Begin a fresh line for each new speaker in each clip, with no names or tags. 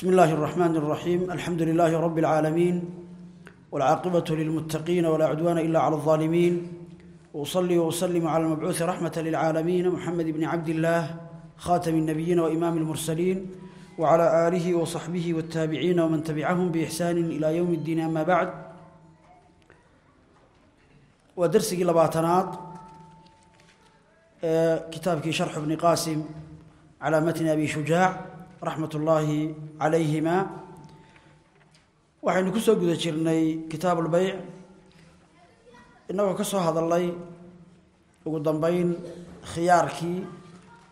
بسم الله الرحمن الرحيم الحمد لله رب العالمين والعاقبة للمتقين ولا عدوان إلا على الظالمين وأصلي وأسلم على المبعوث رحمة للعالمين محمد بن عبد الله خاتم النبيين وإمام المرسلين وعلى آله وصحبه والتابعين ومن تبعهم بإحسان إلى يوم الدين أما بعد ودرسي لباتنات كتابك شرح ابن قاسم على متن أبي شجاع raxmat ullaahi calayhima. Waxaynu ku soo guda jirnay kitaab ulbeyc innagoo ka soo hadalnay ugu dambeyn khiyaarkii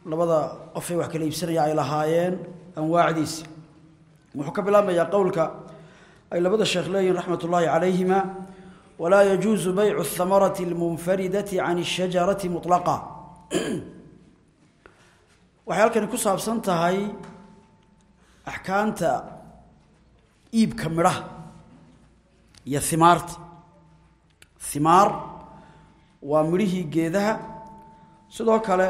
labada qofay wax kala iibsanaya ay lahaayeen anwaacdiisi wuxuu ka bilaabmayaa qowlka ay labada sheekh leeyihiin raxmat ullaahi calayhima walaa yajuusu beycu ahamarati almunfaridati can ashajarati mutlaqa. Waxay halkani ku saabsan tahay axkaamta iibka midhaha iyo himaarta himaar waa midhihii geedaha. Sidoo kale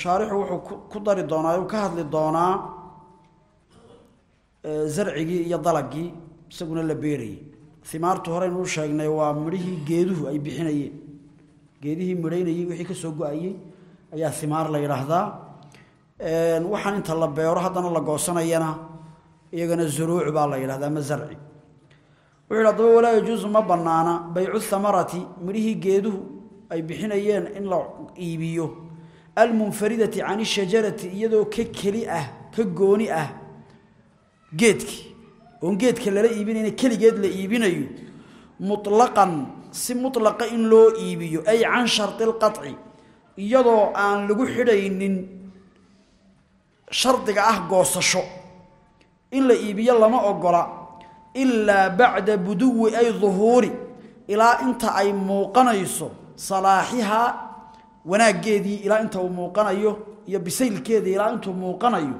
shaarixu wuxuu ku dari doonaa uu ka hadli doonaa zarcigii iyo dalagii isaguna la beerayay. Himaartu horeynu u sheegnay waa midhihii geeduhu ay bixinayeen. Geedihii midhaynayey wixii ka soo go'ayey ayaa himaar la yidhaahdaa waxaan inta la beero haddana la goosanayana iyagana zuruuc baa la yidhahda ama zarci. Wuxu yidhi adaba walaa yajuusu ma bannaana baycu hamarati midhihii geeduhu ay bixinayeen in la iibiyo. Almunfaridati can ishajarati iyadoo ka keli ah ka gooni ah geedkii oon geedka lala iibinayna keligeed la iibinayo. Mutlaqan si mutlaqa in loo iibiyo ay can shardi lqaci iyadoo aan lagu xidhaynin shardiga ah goosasho. In la iibiyo lama ogola ilaa bacda buduwi ay duhuuri ilaa inta ay muuqanayso salaaxihaa wanaaggeedii ilaa inta uu muuqanayo iyo bisaylkeedii ilaa intuu muuqanayo.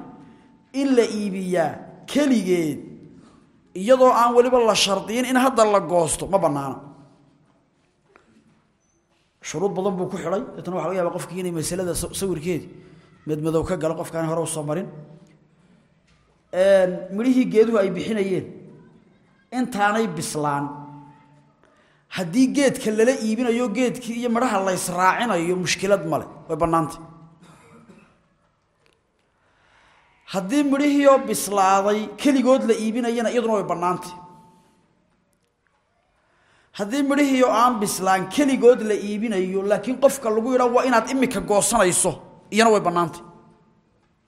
In la iibiyaa keligeed iyadoo aan weliba la shardiyin in hadda la goosto ma bannaana shuruud badan buu ku xidhay deetna waxa laga yaaba qofkii inay masalada sawirkeedii madmadow ka galo qofkaan hore u soo marin. Midhihii geeduhu ay bixinayeen. Intaanay bislaan. Haddii geedka lala iibinayo geedkii iyo midhaha la ysraacinayo mushkilad male way bannaantay. Haddii midhihiioo bislaaday keligood la iibinayana iyaduna way bannaantay. Haddii midhihiioo aan bislaan keligood la iibinayo laakiin qofka lagu yidhaa waa inaad imika goosanayso iyana way bannaantay.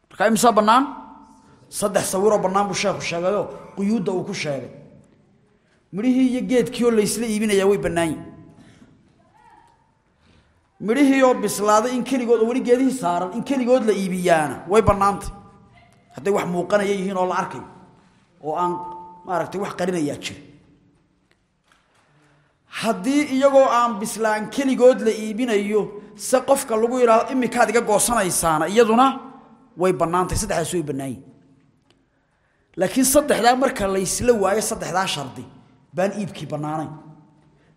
Markaa imisaa bannaan? Saddex sawiroo bannaan buu sheekhu sheegayoo quyuudda uu ku sheegay. Midhihii iyo geedkiioo laysla iibinayaa way bannaanyihin midhihiioo bislaaday in keligood oo weli geedihii saaran in keligood la iibiyaana way bannaantay. Hadday wax muuqanaya yihiin oo la arkayo oo aan maaragtay wax qarinayaa jira haddii iyagoo aan bislaan keligood la iibinayo se qofka lagu yidhaahdo imikaad iga goosanaysaana iyaduna way bannaantay saddexdaas way bannaayin laakiin saddexdaa marka laysla waayo saddexdaa shardi baan iibkii bannaanayn.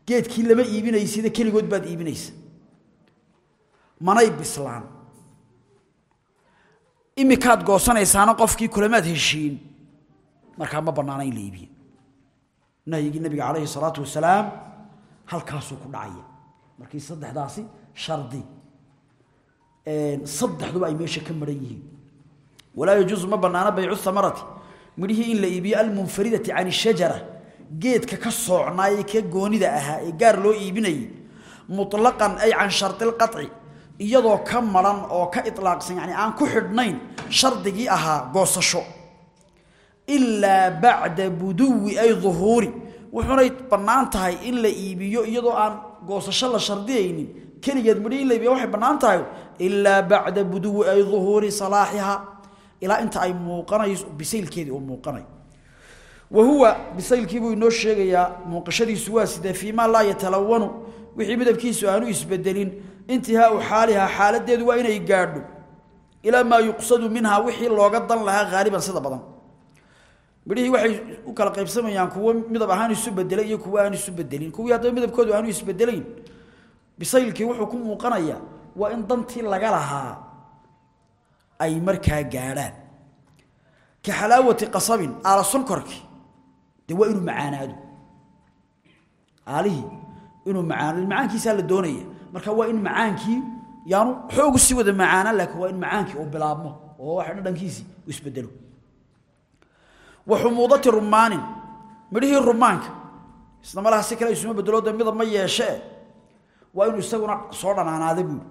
Geedkii lama iibinaysida keligood baad iibinaysa. Manay bislaan. Imikaad goosanaysaana qofkii kulamaad heshiin. Markaa ma bannaana la iibiye. Nahyigii nabiga calayhi salaatu wasalaam halkaasuu ku dhacaya. Markii saddexdaasi shardi. Saddexduba ay meesha ka maran yihiin. Walaa yajuusu ma bannaana baycu hamarati midhihii in la iibiyo almunfaridati can ishajara geedka ka soocnaayey ka goonida ahaa ee gaar loo iibinayay mutlaqan ay can shardi lqaci iyadoo ka maran oo ka ilaaqsan yani aan ku xidhnayn shardigii ahaa goosasho. Ilaa bacda buduwi ay duhuuri. Wuxuunay bannaan tahay in la iibiyo iyadoo aan goosasho la shardiyaynin keligeed midhi in la iibiya waxay bannaan tahay ilaa bacda buduwi ay duhuuri salaaxiha ilaa inta ay muuqanayso bisaylkeedii uu muuqanayo wa huwa bisaylkii buu muuqashadiisu waa sidee fii maa laa yatalawanu wixii midabkiisu aanu isbedelin intihaau xaalihaa xaaladeedu waa inay gaadho ilaa maa yuqsadu minhaa wixii looga dan lahaa haaliban sida badan. Midhihii waxay u kala qaybsamayaan kuwo midab ahaan isu bedelay iyo kuwo aan isu bedelin. Kuwii haddaba midabkoodu aanu isbedelayn bisaylkii wuxuu ku muuqanayaa waa in dantii laga lahaa ay markaa gaadhaan. Ka xalaawati qasabin aala sonkorki dee waa inuu macaanaado. Aalihii inuu macaanado macaankiisaa la doonaya. Marka waa in macaankii yaanu xoogu sii wada macaanaan laakiin waa in macaankii uu bilaabmo oo wax dhadhankiisii isbedelo wa xumuudati rumaanin midhihii rumaanka isna malaha si kale isuma bedelo de midab ma yeeshee waa inuu isaguna soo dhanaanaada buuri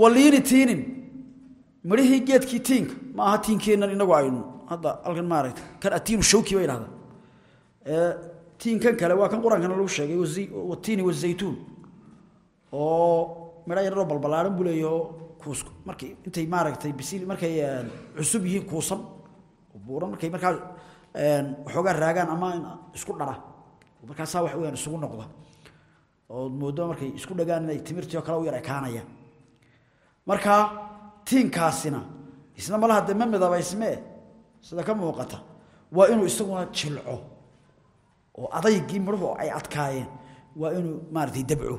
waliini tiinin midhihii geedkii tiinka ma aha tiinkeennan inagu aynu hadda halkan maaragta kan atiinu shawki bay idhahdaa tiinkan kale waa kan qur'aankana lagu sheegay watiini wazaytuun oo midho yararoo balbalaaran buu leeyaho kuus markay intay maaragtay bisil markay cusub yihiin kuusan buuran markay markaa waxoogaa raagaan ama isku dhara markaasaa wax weyaan isugu noqda oo moodo markay isku dhagaan inay timirtii oo kale u tiinkaasina isna malaha dee ma midabaysmee sida ka muuqata waa inuu isaguna jilco oo adaygii midhuhu ay adkaayeen waa inuu maaratay dabco.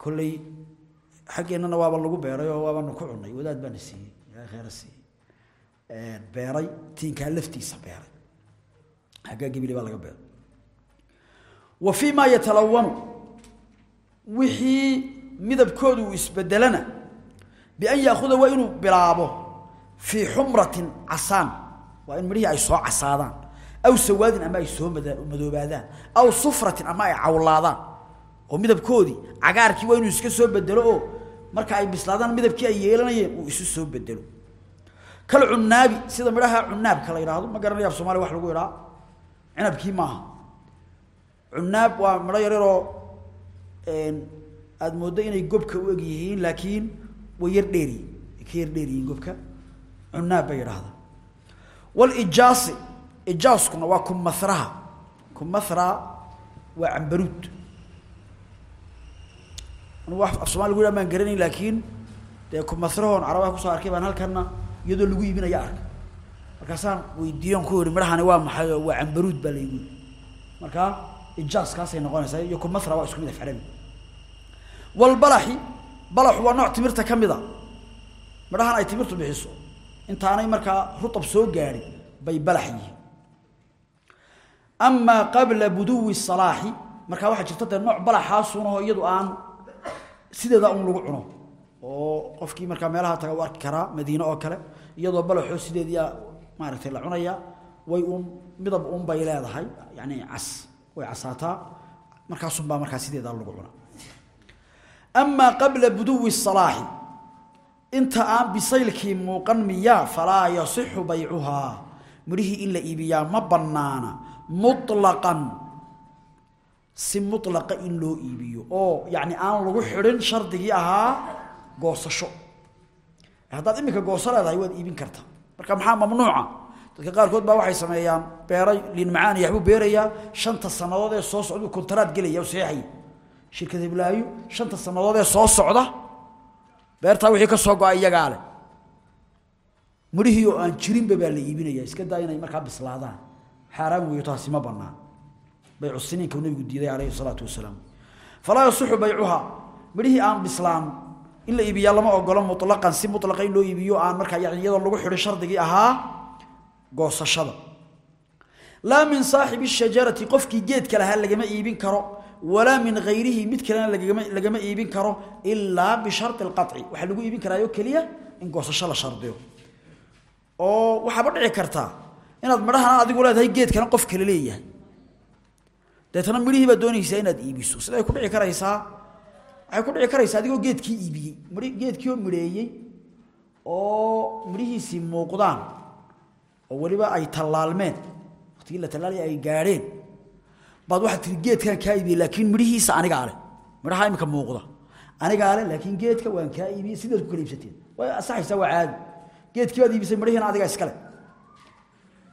Kolley xaggeennana waaba lagu beeray oo waabanu ku cunay wadaad baana siiyey khayra siiyey. Beeray tiinkaa laftiisa beeray. Xaggaa gebili baa laga beeray wa fii maa yatalawanu wixii midabkoodu uu isbedelana bian yaakuda waa inuu bilaabo fii xumratin casaan. Waa in midhihii ay soo casaadaan aw sawaadin ama ay soo madoobaadaan aw sufratin ama ay cawlaadaan. Oo midabkoodii cagaarkii waa inuu iska soo bedelo oo marka ay bislaadaan midabkii ay yeelanayeen uu isu soo bedelo. Kal cunaabi sida midhaha cunaabka la yidhaahdo ma garanaya af somalia wax lagu idhaa cinabkii maaha cunaab waa midho yaryaroo aada mooddo inay gobka u eg yihiin laakiin way yar dheeri ka yar dheer yihiin gobka. Cunaab bay yidhaahdaa. Walijaasi ijaaskuna waa kumahraha kumahra waa cambaruud. Anugu af somalia lagu yidhaha maan garanayn laakiin dee kumahrahoon carabaha ku soo arkay baan halkana iyadoo lagu iibinaya arka. Markaasaan weydiiyon ku yihi midhahani waa maxay? Oo waa cambaruud baa laygu yii markaa ijaaskaasay noqonaysaa iyo kumahra waa isku mid af carabi walbalaxi balaxu waa nooc timirta ka mid a. Midhahan ay timirtu bixiso. Intaanay markaa rutab soo gaadhin bay balax yihiin. Amaa qabla buduwi salaaxi markaa waxaa jirta dee nooc balaxaasunaho iyadu aan sideeda un lagu cuno. Oo qofkii markaa meelaha taga u arki karaa madiine oo kale iyadoo balaxoo sideediia maaragtay la cunaya way uun midab un bay leedahay yani cas way casaataa markaasunbaa markaa sideedaa lagu cuna amaa qabla buduwi salaaxi inta aan bisaylkii muuqan miyaa falaa yasixu baycuhaa. Midhihii in la iibiyaa ma bannaana. Muطlaqan si mulaqa in loo iibiyo. Oo yacni aan lagu xidhin shardigii ahaa goosasho. Haddaad iminka gooso waad iibin kartaa. Marka maxaa mamnuuca dadka qaarkood baa waxay sameeyaan beeray liin macaan iyo waxbuu beerayaa shanta sannadood ee soo socduu kontaraad gelaya o saxeexaya shirkad hiblaayo shanta sannadood ee soo socda beertaa wixii ka soo go-a iyagaa leh. Oo aan jirinba baa la iibinaya. Iska daa inay markaa bislaadaan. Xaaraan weeyo taasi ma bannaan. Baycu siniinka nabigu diiday calayhi salaatu wasalaam. Falaa yasixu baycuhaa. Midhihii aan bislaan in la iibiyaa lama ogolo mutlaqan si mutlaqa loo iibiyo aan markaa yani lagu xidhin shardigii ahaa goosashada. Laa min saaxibi shajarati qofkii geedka lahaa lagama iibin karo walaa min hayrihi mid kalena lagama iibin karo ilaa bishari اlqaطci waxaa lagu iibin karaayo keliya in goosasho la shardiyo. Oo waxaaba dhici kartaa inaad midhahana adigu leedahay geedkana qof kale leeyahay. Deetana midhihii baad doonaysaa inaad iibiso. Siday ku dhici karaysaa waxay ku dhici karaysaa adigoo geedkii iibiyey. Mi geedkii oo midheeyey oo midhihiisii muuqdaan oo weliba ay tallaalmeen. Waqtigii la tallaalaya ay gaadheen. Baad waxaad tihi geedkaan kaa iibiyey laakiin midhihiisa anigaa leh midhaha imika muuqda. Anigaa leh laakiin geedka waan kaa iibiyey sidaad ku kala iibsateen way asaxaysaa waa caadi. Geedkii baad iibisay midhihiina adigaa iskale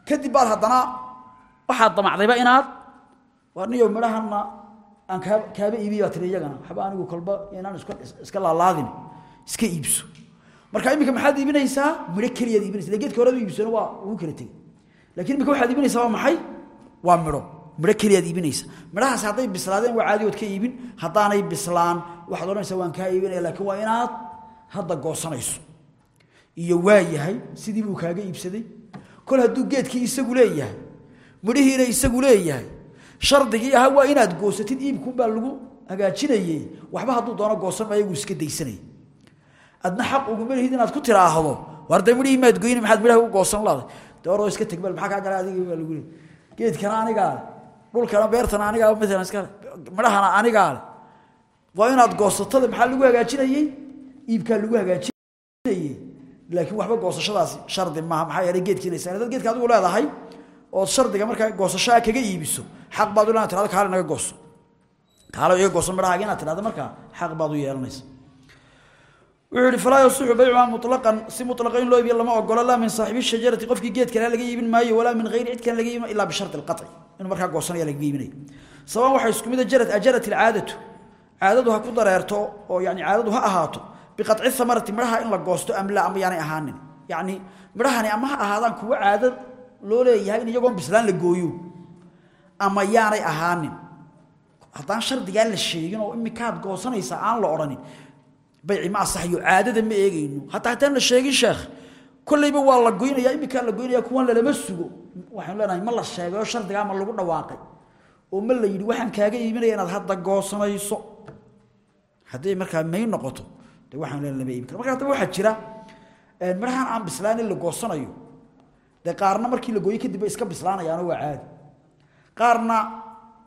kadib baad haddana waxaad damacdayba inaad waa midhahanna aan kaa kaaba iibiy baa tiri iyagana. Waxba anigu kolba inaan iska laalaadin. Iska iibso marka iminka maxaad iibinaysaa? Midho keliyaad iibinaysa. Geedka horead iibsano waa ugu kala tegey. Lakiin imika waxaad iibinaysaa waa maxay? Waa midho midho keliyaad iibinaysa. Midhahaas hadday bislaadeen waa caadigood ka iibin. Haddaanay bislaan waxaad odhanaysaa waan kaa iibinaya laakiin waa inaad hadda goosanayso. Iyo waa sidii buu kaaga iibsaday. Kol hadduu geedkii isagu leeyahay midhihiina isagu leeyahay shardigii aha waa inaad goosatid iibkunbaa lagu hagaajinayey. Waxba hadduu doono goosan maayo wuu iska daysanayay adna xaq uguma lihid inaad ku tiraahdo. War midhihii maad goyni maxaad midhaha u goosan laday dee oroo iska tegbal maxaa kaa gala adigii lagu leeyay geedkana anigaa le dhulkana beertana anigaa maalan iska le midhahana waa inaad goosatada maxaa lagu hagaajinayey iibkaa lagu hagaajinayey laakiin waxba goosashadaasi shardi maaha maxaa yeelay geedkiina isaan dad geedka adigu leedahay oo shardiga markaa goosasho ah kaga iibiso xaq baad u leedahay tirada kaale naga gooso. Kaale iga gooso inaad tirahdo markaa xaq baad u yeelanaysa wuxuu ihi falaa yasixu baycuhaa mulaqan si mulaqa in loo iibiya lama ogolo laa min saaxibi shajarati qofkii geedka laa laga iibin maayo walaa min hayri cid laga iibin ilaa bishari lqaci inuu markaa goosanaya lagaga iibinayo sabaan waxaa isku mida jarad ajarat alcaadatu. Caadadu ha ku dareerto oo yani caadadu ha ahaato. Biqaci samarati midhaha in la goosto amla ama yaanay ahaanin. Yacni midhahani ama ha ahaadaan kuwo caado loo leeyahay in iyagoon bislaan la gooyo. Ama yaanay ahaanin. Haddaan shardigaa la sheegin oo imikaaad goosanaysa aan la odhanin bayci ma asaxayo caadada ma eegayno. Hataa hataan la sheegin sheekh kollayba waa la goynaya iminkaa la goynaya kuwan lalama sugo. Waxaanu leenahay ma la sheegay oo shardigaa ma lagu dhawaaqay. Oo ma la yidhi waxaan kaaga iibinaya inaad hadda goosanayso hadday markaa may noqoto de waxaanu lama iibin karo. Marka haddaba waxaa jira midhahan aan bislaan la goosanayo. Dee qaarna markii la gooyo kadib iska bislaanayaanoo waa caadi. Qaarna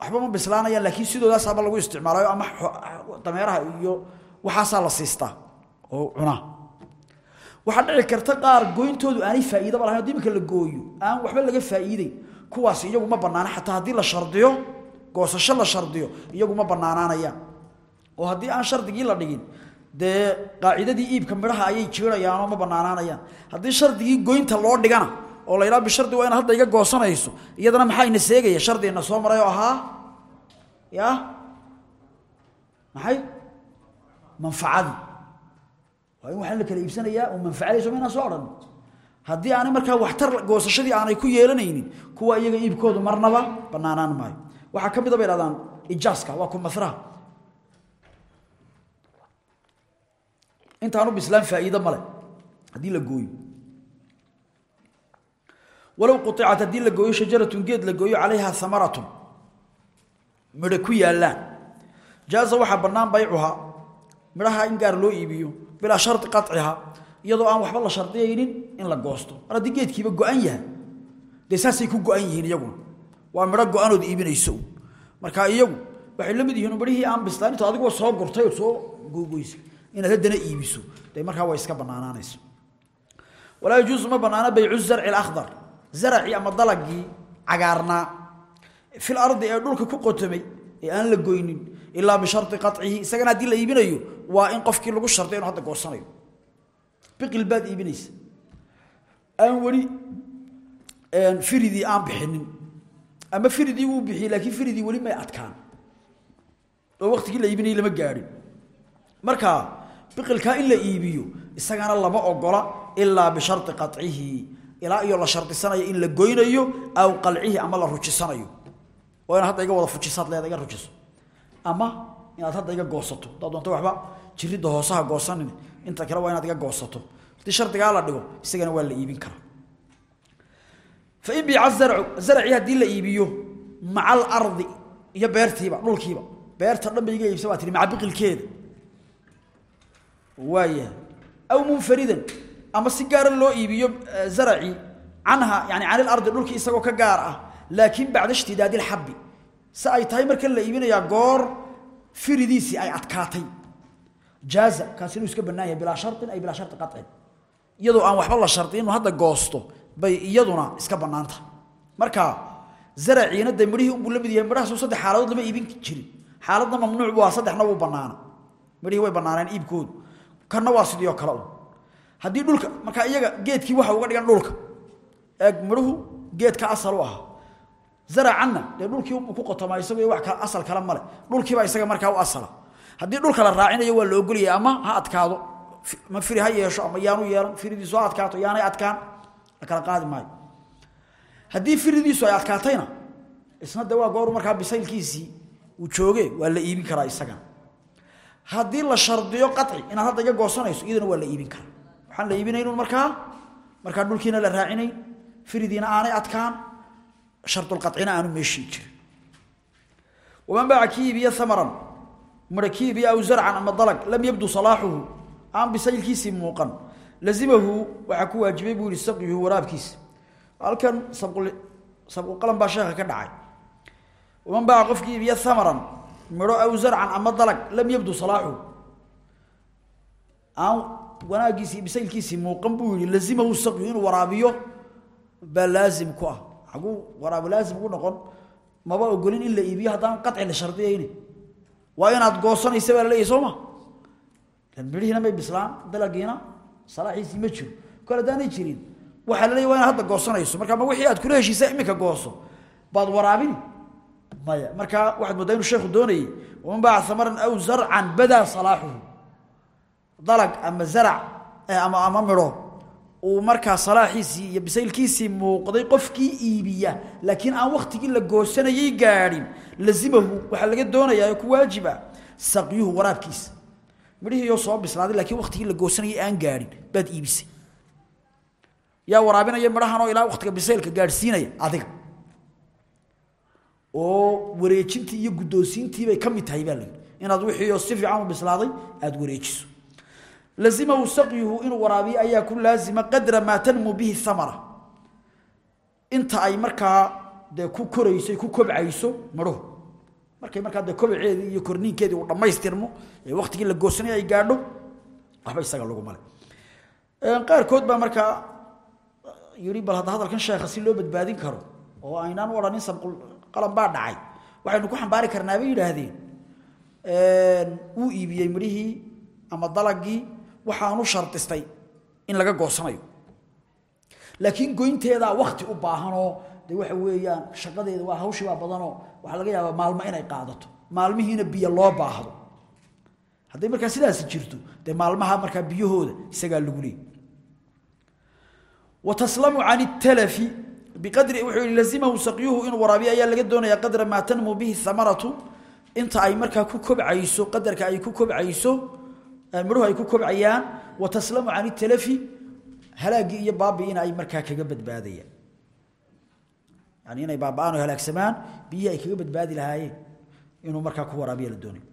waxba ma bislaanayaan laakiin sidoodaasaba lagu isticmaalayo ama dameeraha iyo waxaasaa la siistaa oo cunaa waxaa dhici karta qaar goyntoodu aanay faa'iidaba lahayn haddii iminka la gooyo aan waxba laga faa'iideyn kuwaas iyagu ma bannaana xataa haddii la shardiyo goosasho la shardiyo iyagu ma bannaanaanayaan oo haddii aan shardigii la dhigin dee qaacidadii iibka midhaha ayay jiirayaanoo ma bannaanaanayaan. Haddii shardigii goynta loo dhigana oo la yidhaha bishardi waa inaad hadda iga goosanayso iyadana maxaa ina shardigana soo maray oo ahaa? Ya maxay manfacadii waa in waxaan la kala iibsanayaa oo manfacadayso ma inaan soo odhan. Haddii aanay markaa waxtar goosashadii aanay ku yeelanaynin kuwa iyaga iibkoodu marnaba bannaanaan maayo. Waxaa ka mida bay dhahdaan ijaaska waa kumaraha intaanu bislaan faa'iido male haddii la gooyo. Walow quicat haddii la gooyo shajaratun geed la gooyo calayha amaratun midho ku yaallaan. Jaaza waxaa bannaan baycuhaa midhaha in gaar loo iibiyo bilaa shardi qaciha iyadoo aan waxba la shardiyaynin in la goosto. Mar geedkiiba go-an yahay dee ku go-an yihiin iyaguna waa midho go-anood iibinayso. Marka iyagu waxay la mid yihiin midhihii aan bislaan intood adigoo soo gurtay oo soo googoysay inaad haddana iibiso. Dee markaa way iska bannaanaanaysa walaa yajuusu ma bannaana baycu zarci alakhdar. Zaracii ama dalagii cagaarnaa. Fil ardi ee dhulka ku qotomay ee aan la goynin ilaa bisharti qacihi isagana haddii la iibinayo waa in qofkii lagu shardiyo inu hadda goosanayo. Biqil baad iibinaysa. Aan weli firidii aan bixinin. Ama firidii wuu bixiyey laakiin firidii weli may adkaan. Oo waktigii la iibinayay lama gaadhin marka biqilkaa in la iibiyo isagana lama ogola ilaa bisharti qacihi ilaa iyo la shardisanayo in la goynayo aw qalcihi ama la rujisanayo. Waa hadda iga wada fujisaad leeda iga ama inaad hadda iga goosato haddaad doonto waxba jiridda hoosaha goosanin inta kale waa inaad iga goosato. Haddii shardigaa la dhigo isagana waa la iibin karaa. Fain biica zarcu zarcii haddii la iibiyo maca alardi iyo beertiiba dhulkiiba beerta dhan iibsa baa tihi maca biqilkeeda. Aw munfaridan ama si gaara loo iibiyo zaracii canha yani can ilardi dhulkii isagoo ka gaar ah laakiin bacda ishtidaadi lxabbi si ay tahay marka la iibinayaa goor firidiisii ay adkaatay. Jaaza inuu iska bannaan yahay bilaa ay bilaa shari qacin iyadoo aan waxba la shardi inuu hadda goosto bay iyaduna iska bannaanta. Marka zaraciina dee midhihii unbuu la mid saddex xaaladood lama iibin jirin. Xaaladna mamnuuc bu saddexna wuu bannaana. Midhihii way bannaaneen iibkoodu kanna waa sidii kale un. Dhulka markaa iyaga geedkii waxa uga dhigan dhulka eeg midhuhu geedka asal u aha zaracanna dee dhulkii unbuu ku qotomaa isagu wax kale asal kale male. Dhulkiibaa isaga markaa u asala. Haddii dhulka la raacinayo waa la ogolyahay ama ha adkaado ma firi ha yeesho ama yaanu yeelan firidiisu ha adkaato yaanay adkaan la kala qaadi maayo. Haddii firidiisu ay adkaatayna isna de waa markaa bisaylkiisii uu jooge waa la iibin karaa isagana haddii la shardiyo qaci inaad hadda iga goosanayso iyadana waa la iibin karaa. Waxaan la iibinayn markaa markaa dhulkiina la raacinayn firidiina aanay adkaan shardulqacina aanu meeshii jirin waman baaca ki iibiya amaran mara ki iibiya aw zarcan ama dalag lam yabdu salaaxuhu aan bisaylkiisii muuqan lazimahu waxaa ku waajibay buu yihi saqyuhu waraabkiisa halkan sabquqalan baa sheekha ka dhacay. Waman baaca qofkii iibiya amaran midho aw zarcan ama dalag lam yabdu salaaxuhu. Aan wanaagiisii bisaylkiisii muuqan buu yihi lazimahu saqyu inuu waraabiyo baa laazim ku ah aguu waraabo laazim ugu noqon. Maba ogolin in la iibiyo haddaan qaci la shardiyayni waa inaad goosanaysa baa la leeyahy soo ma? Lan midhihiina may bislaan dalagiina salaaxiisii ma jiro. Kole haddaanay jirin waxaa la leeyahy waa inaad hadda goosanayso. Marka ma wixii aad kula heshiisa iminka gooso baad waraabini maya markaa waxaad moodaa inuu sheekhu doonayey waman baaca amaran aw zarcan badaa salaaxuhu. Dalag ama zarac ama ama midho uu markaa salaaxiisii iyo bisaylkiisii muuqday qofkii iibiya laakiin aan waktigii la goosanayay gaadhin lazimahu waxaa laga doonayaa oo ku waajiba saqyuhu waraabkiisa. Midhihiioo soo bislaaday laakiin waktigii la goosanayay aan gaadhin baad iibisay. Yaa waraabinaya midhahan oo ilaa waktiga bisaylka gaadhsiinaya adiga. Oo wareejintii iyo guddoonsiintii bay ka mid tahay baa layidhi inaad wixiioo si fiican u bislaaday aada wareejiso lazimahu saqyuhu inuu waraabiyo ayaa ku laazima qadra maa tanmu bihi amara inta ay markaa dee ku korayso ku kobcayso midhuhu markay markaa dee kobaceedii iyo korniinkeedii uu dhammaystirmo ee waktigii la goosanay ay gaadho waxba isaga lagu male qaarkood baa markaa yidhi bal hadda hadalkan sheekha si loo badbaadin karo oo aynaan u odhanin sabqul qalan baa dhacay waxaynu ku xambaari karnaa bay yidhaahdeen wuu iibiyey midhihii ama dalagii waxaanu shardistay in laga goosanayo. Laakiin goynteedaa wakti u baahanoo de waxa weeyaan shaqadeeda waa hawshii baa badanoo waxaa laga yaabaa maalmo inay qaadato. Maalmihiina biyo loo baahdo. Hadday markaa sidaasi jirto dee maalmaha markaa biyahooda isagaa lagu leeyay. Wa taslamu can italafi biqadri wuxuu lazimahu saqyuhu inuu waraabiyo ayaa laga doonayaa qadra maa tanmu bihi hamaratu inta ay markaa ku kobcayso qadarka ay ku kobcayso midhuhu ay ku kobcayaan wa taslamu can italafi halaagii iyo baabiina ay markaa kaga badbaadayaan. Yani inay baaba-aan halaagsamaan biyihii ay kaga badbaadi lahaayeen inuu markaa ku waraabiya la doonayo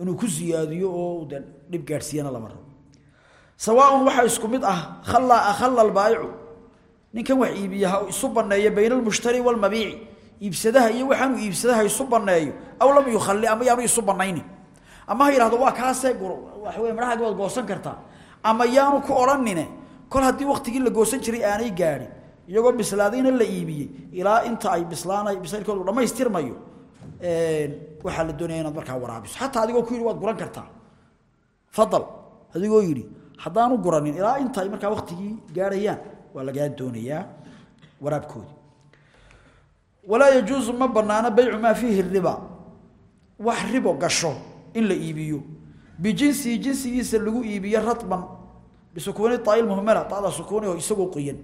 inuu ku siyaadiyo oo dhib gaadhsiiyana lama rabo. Sawaaun waxaa isku mid ah khallaa akhalla albaayicu ninkan wax iibiya ha isu banneeyo bayna almushtari waalmabiici iibsadaha iyo waxaanuu iibsadaha isu banneeyo aw lam yukhalli ama yaanu isu bannaynin ama ha yidhahdo waa kaasee waxa wey madhahaagi waad goosan kartaa ama yaanu ku odhanine kol haddii waktigii la goosan jiray aanay gaadhin iyagoo bislaadayna la iibiyey ilaa inta ay bislaanay bisaylkoodu dhammaystirmayo waxaa la doonaya inaad markaa waraabiso. Xataa adigoo ku yidhi waad guran kartaa. Fadal adigoo yidhi haddaanu guranin ilaa inta ay markaa waktigii gaadhayaan. Waa lagaa doonayaa waraabkoodii walaa yajuusu ma banaano baycu maa fiihi riba. Wax ribo gasho in la iibiyo. Bijinsihi jinsigiisa lagu iibiyo radban bisukuuni taai muhmala tada sukuuni oo isagoo qoyan.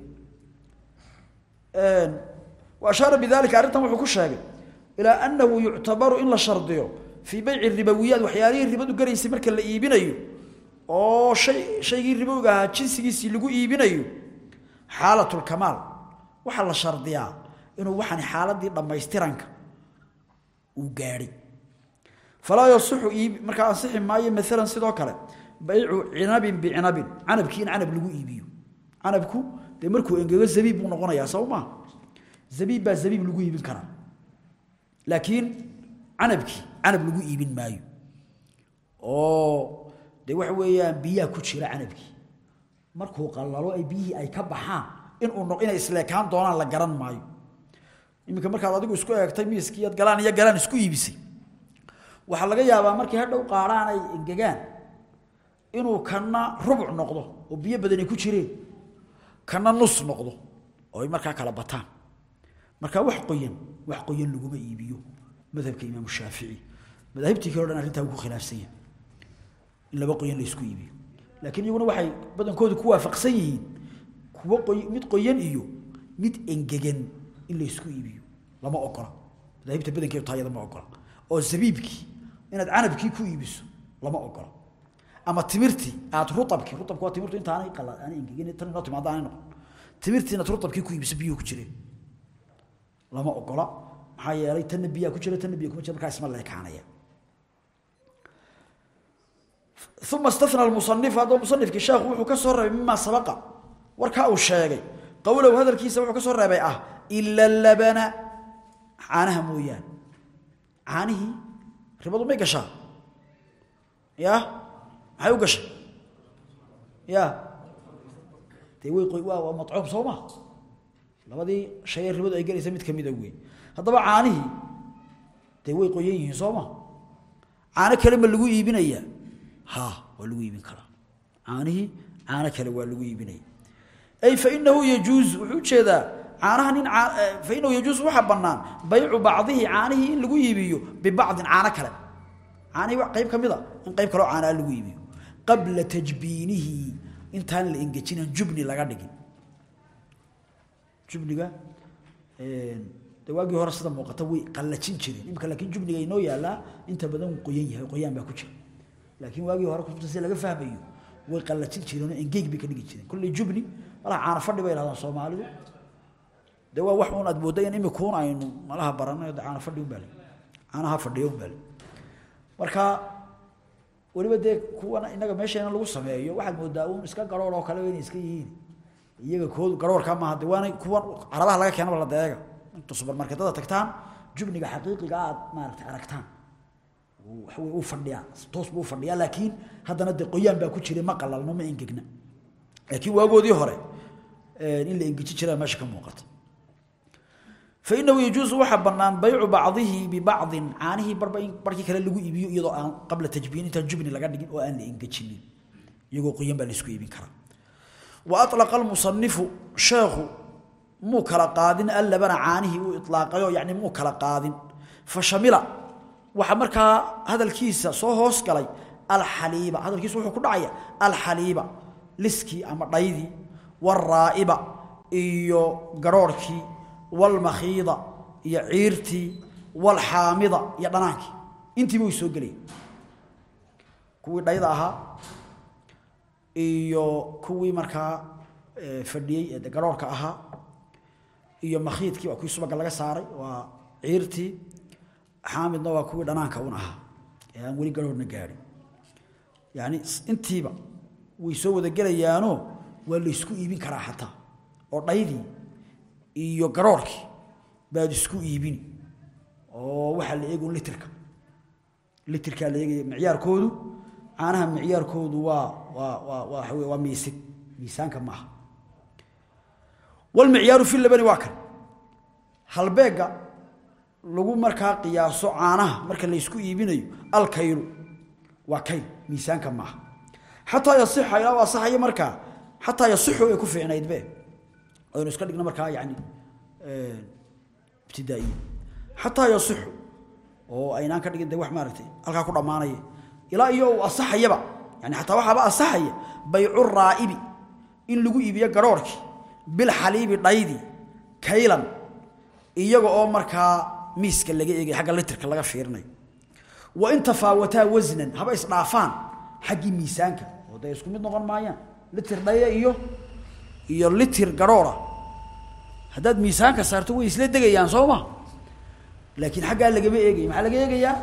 Ashaara bidalika arrintan wuxuu ku sheegay ilaa anahu yuctabaru in la shardiyo fii beyci ribowiyaat waxyaalihii ribadu garaysay marka la iibinayo oo shay shaygii ribowga ahaa lagu iibinayo xaalat lkamaal waxaa la shardiyaa inuu waxani xaaladii dhammaystiranka uu gaadhay falaa yasixu markaa ansixi maayo maalan sidoo kale baycu cinabin bicinabin canabkii in canab lagu iibiyo. Canabku dee markuu engego zabiib buu noqonayaa soo maa zabiib baa zabiib lagu iibin karaa. Laakiin canabkii canab lagu iibin maayo. Oo dee waxa weeyaan biyaha ku jira canabkii markuu qallalo ay biyihii ay ka baxaan inuu no inay isleekaan doonaan la garan maayo. Iminka markaad adigu isku eegtay miiskii ad galaan iyo galaan isku iibisay waxaa laga yaabaa markay hadhow qaadhaan ay engegaan inuu kana rubuc noqdo oo biyo badani ku jireen kana nus noqdo oo ay markaa kala bataan. Marka wax qoyan wax qoyan laguma iibiyo madhabka imaam shaafici. Madaahibtii kale o dhan arrintaa wuu ku khilaafsan yahay. In laba qoyan la iibiyo. Laakiin iyaguna waxay badankoodu ku waafaqsan yihiin kuwo qoy mid qoyan iyo mid engegan in la iibiyo. Lama ogola. Madaahibta badankeedu taayada ma ogola. Oo zabiibkii inaad canabkii ku iibiso lama ogolo ama timirtii aad ruabkii ruabk waa timirtu intaanay aan engegin tan noo timaado aanay noqon. Timirtii inaad ruabkii ku iibiso biyuu ku jireen lama ogola. Maxaa yeelay tanna biyaa ku jira tanna biya kuma jira markaa isma leekaanaya. Uma stana musanif haddaba musanifkii sheekhu wuxuu ka soo reebay mimaa sabaqa. Warkaa uu sheegay qowlow hadalkiisa wuxuu ka soo reebay ah ila labana caanaha mooyaan caanihii ribadu may gashaa? Ya? Maxay u gashay? Ya? Dee way qoy waa waa madcuum soo ma? Labadii shay ee ribadu ay galaysa mid kamida wey haddaba caanihii dee way qoyan yihiin soo ma? Caano kale ma lagu iibinayaa ha waa lagu iibin karaa. Caanihii caano kale waa lagu iibinaya. Ay fa inahu yajuuz wuxuu u jeedaa caanaha nin fa inahu yajuuz waxa bannaan baycu bacdihi caanihi in lagu iibiyo bibacdin caano kale. Caanihi wax qayb ka a in qayb kaloo caanaa lagu iibiyo qabla tajbiinihi intaan la engejinan jubni laga dhigin. Jubniga de waagii hore sida muuqata way qallajin jireen. Imika laakiin jubniga inoo yaalaa inta badan qoyan yahay qoyaan baa ku jira. Laakiin waagii hore kutubta si laga fahmayo way qallajin jireen oo engeeg bay ka dhigi jireen. Kulley jubni malaha caana fadhi bay yidhahdaan soomaalidu de waa wax uun aad in imikuun aynu malaha baranayo de caana fadhi unbaa le caanaha le marka weliba dee kuwan inaga meesheena lagu sameeyo waxaad moodaa uun iska garoor oo kale inay iska yihiin. Iyaga koodu garoorka maaha de waana kuwan carabaha laga keenaba la deega inta subarmarketada tagtaan jubniga xaqiiqiga aad maaragtay aragtaan. Waxa way u fadhiyaa toos buu fadhiyaa laakiin haddana de qoyaan baa ku jiray ma qalalno ma engegna. Laakiin waagoodii hore in la engeji jiraa meesha ka muuqata fainahu yajuusu waxaa banaan baycu bacdihi bibacdin caanihii barba in barkii kale lagu iibiyo iyadoo aan qabla tajbiin intaan jubni laga dhigin oo aan la engejinin iyagoo qoyan baa la isku iibin karaa. Wa alaqa almusanifu sheekhu muu kala qaadin allabana caanihii uu ilaaqayo yani muu kala qaadin. Fashamila waxaa markaa hadalkiisa soo hoos galay alxaliiba hadalkiisa wuxuu ku dhacaya walmakhiida iyo ciirtii walxaamida iyo dhanaankii intiiba way soo gelayeen kuwii dhayda ahaa iyo kuwii markaa eh, fadhiyey ee garoorka ahaa iyo makhiidkii waa kuwii subaga laga saaray waa ciirtii xaamidna waa kuwii dhanaanka un ahaa. Ee aan weli garoorna gaadhin. Yani intiiba way soo wada gelayaanoo waa laysku iibin karaa xataa oo dhaydii iyo garoorkii baad isku iibin. Oo waxa la eego litirka. Litirka la eegay miyaarkoodu caanaha miyaarkoodu waa waa waa waa waa miisig miisaanka maaha wal miyaaru fi labani waa kan. Lagu markaa qiyaaso caanaha marka la isku iibinayo alkaylu waa kayl. Miisaanka maaha xataa yasixa ilaa waa saxaya markaa. Xataa ay ku fiicnayd be aynu iska dhigno markaa yani ibtidaa'iya xataa yasixu oo aynaan ka dhigin de wax maaragtay halkaa ku dhammaanaya ilaa iyo uu asaxayaba yani xataa waxaaba asaxaya baycu raa'ibi in lagu iibiyo garoorkii bilxaliibi dhaydi kaylan iyaga oo markaa miiska laga eegay xagga litirka laga fiirinayo wa in tafaawataa wasnan haba isdhaafaan xaggii miisaanka oo dee isku mid noqon maayaan litir dhaya iyo iyo litir garoora. Haddaad miisaanka saarto way isla degayaan soo ma laakiin xaggaa lagama eegaya maxaa laga eegayaa?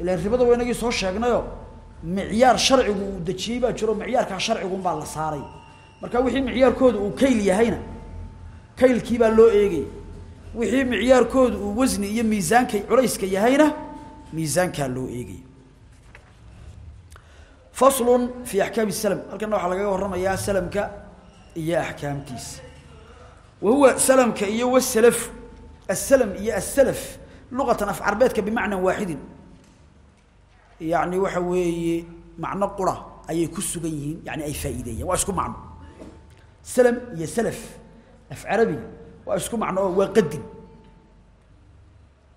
Ilaan ribada waa inagii soo sheegnayoo micyaar sharcigu uu dejiyey baa jiro micyaarkaa sharcigunbaa la saaray. Marka wixii micyaarkooda uu kayl yahayna kaylkii baa loo eegaya wixii micyaarkooda uu wasni iyo miisaanka culayska yahayna miisaankaa loo eegaya faslun fii axkaami salam. Halkana waxaa lagaga warramayaa salamka iyo axkaamtiisa. Wa huwa salamka iyo wasalafu asalam iyo asalaf luqatan af carbeedka bimacnan waaxidin yacni waxa weeye macno qura ayay ku sugan yihiin yani ay faa'iideeyaan waa isku macno. Salam iyo salaf af carabiga waa isku macno oo waa qadim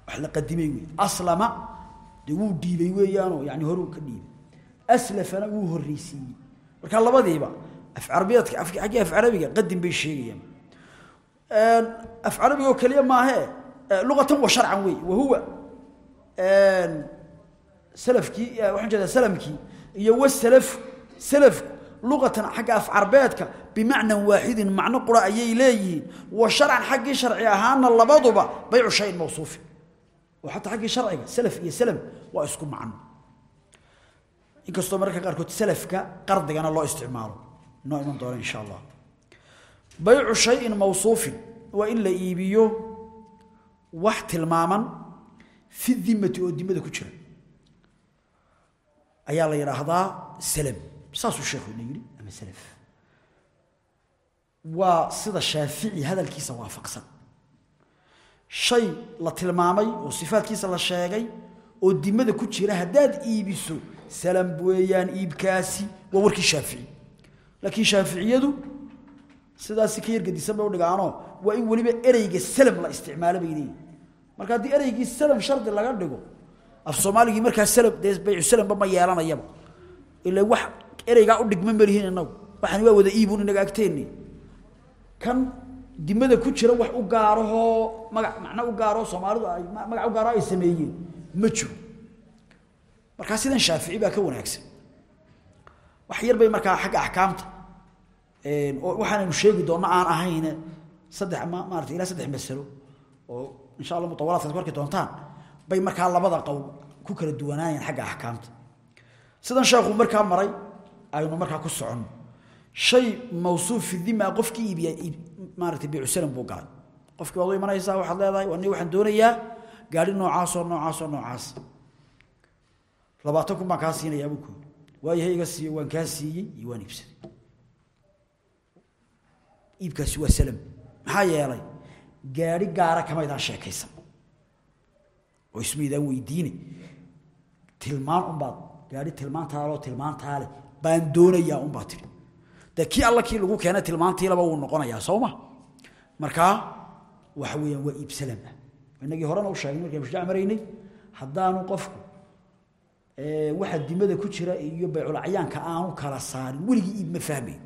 wax la qadimay wey aslama dee wuu dhiibay weeyaanoo yani horuu ka dhiibay aslafana wuu horreysiiyey marka labadiiba af carabiyeedka af carabiga qadim bay sheegayaan. Af carabiga oo kaliya maahe luqatan wa sharcan wey wahuwa salafkii waxaan jeedaa salamkii iyo wasalaf salafku luqatan xagga af carbeedka bimacnan waaxidin macno qura ayay leeyihiin. Wa sharcan xaggii sharci ahaana labaduba baycu shayin mawsuufin oo xataa xaggii sharciga salaf iyo salam waa isku macno. Inkastoo mararka qaarkood salafka qardigana loo isticmaalo noo iman doona insha allah. Baycu shayin mawsuufin waa in la iibiyo wax tilmaaman fi dimati oo dimada ku jira. Ayaa la yidhaahdaa salam. Saasuu sheekhu ina yidhi ama salaf. Waa sida shaafici hadalkiisa waafaqsan. Shay la tilmaamay oo sifaadkiisa la sheegay oo dimada ku jira haddaad iibiso salam weeyaan iibkaasi waa warkii shaafici laakiin shaaficiyadu sidaasi ka yargadisan bay udhigaanoo waa in weliba ereyga salam la isticmaalo bay leeyihiin marka haddii ereygii salam shardi laga dhigo af soomaaligii markaa salam dee baycu salamba ma yeelanayaba. Ila wax ereygaa u dhigma malihiin inagu waxani waa wada iibun inaga agteenni kan dimada ku jira wax u gaarahoo magac macno u gaaroo soomaalidu ay magac u gaaro ay sameeyeen ma jiro. Markaa sidan shaafici baa ka wanaagsan wax yar bay markaa xagga axkaamta oo waxaanaynu sheegi doonno aan ahayn saddex ma maarata ilaa saddex masalo oo insha allah mutawalaadkaad ku arki doontaan bay markaa labada qowl ku kala duwanaayeen xagga axkaamta. Sidan sheekhu markaa maray aynu markaa ku soconno. Shay mawsuuf fi dima qofkii iibiya maarata biicusalam buu galay. Qofkii baad u imanaysaa waxaad leedahay waa nin waxaan doonayaa gaari noocaasoo noocaasoo noocaas. Labaatan kun baan kaa siinayaa waayahay iga siiyo waan kaa siiyey iyo waan iibsaday. Iibkaasi waa salam. Maxaa yeelay gaari gaara kamaydaan sheekaysan. Oo ismaydaan weydiine. Tilmaan unbaad gaari tilmaantaaloo tilmaantaale baan doonayaa unbaad tihi dee kii alla kii lagu keena tilmaantiilaba wuu noqonayaa soo ma markaa waxa weeyaan waa iib salam ah inagii horena u sheegnay markaynu shujaac haddaanu qofku waxa dimada ku jira iyo bayculacyaanka aanu kala saarin. Weligii iib ma fahmayn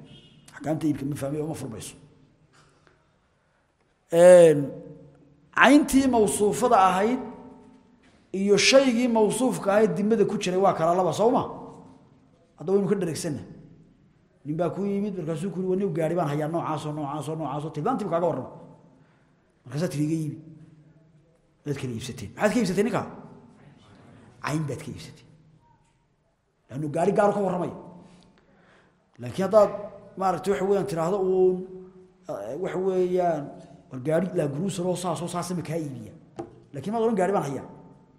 axkaamta iibka ma fahmay oo ma furmayso cayntii mawsuufada ahayd iyo shaygii mawsuufka ahayd dimada ku jiray waa kala laba soo ma hadda waynu ka dhareegsanna nin baa ku yimid markaasuu ku wani gaari baan hayaa noocaasoo noocaasoo noocaasoo. Tilmaantiibu kaaga warramo. Markaasaa tiri iga iibi waad kala iibsateen maxaad ka iibsatay ninkaa? Cayn baad ka iibsatay lannu gaari gaaru ka warramaya laakiin haddaad maaragtay waxa weeyaan tiraahdo uun waxa weeyaan war gaari laaguruusanoo saasoo saasama kaa iibiya. Lakin maad odhan gaari baan hayaa.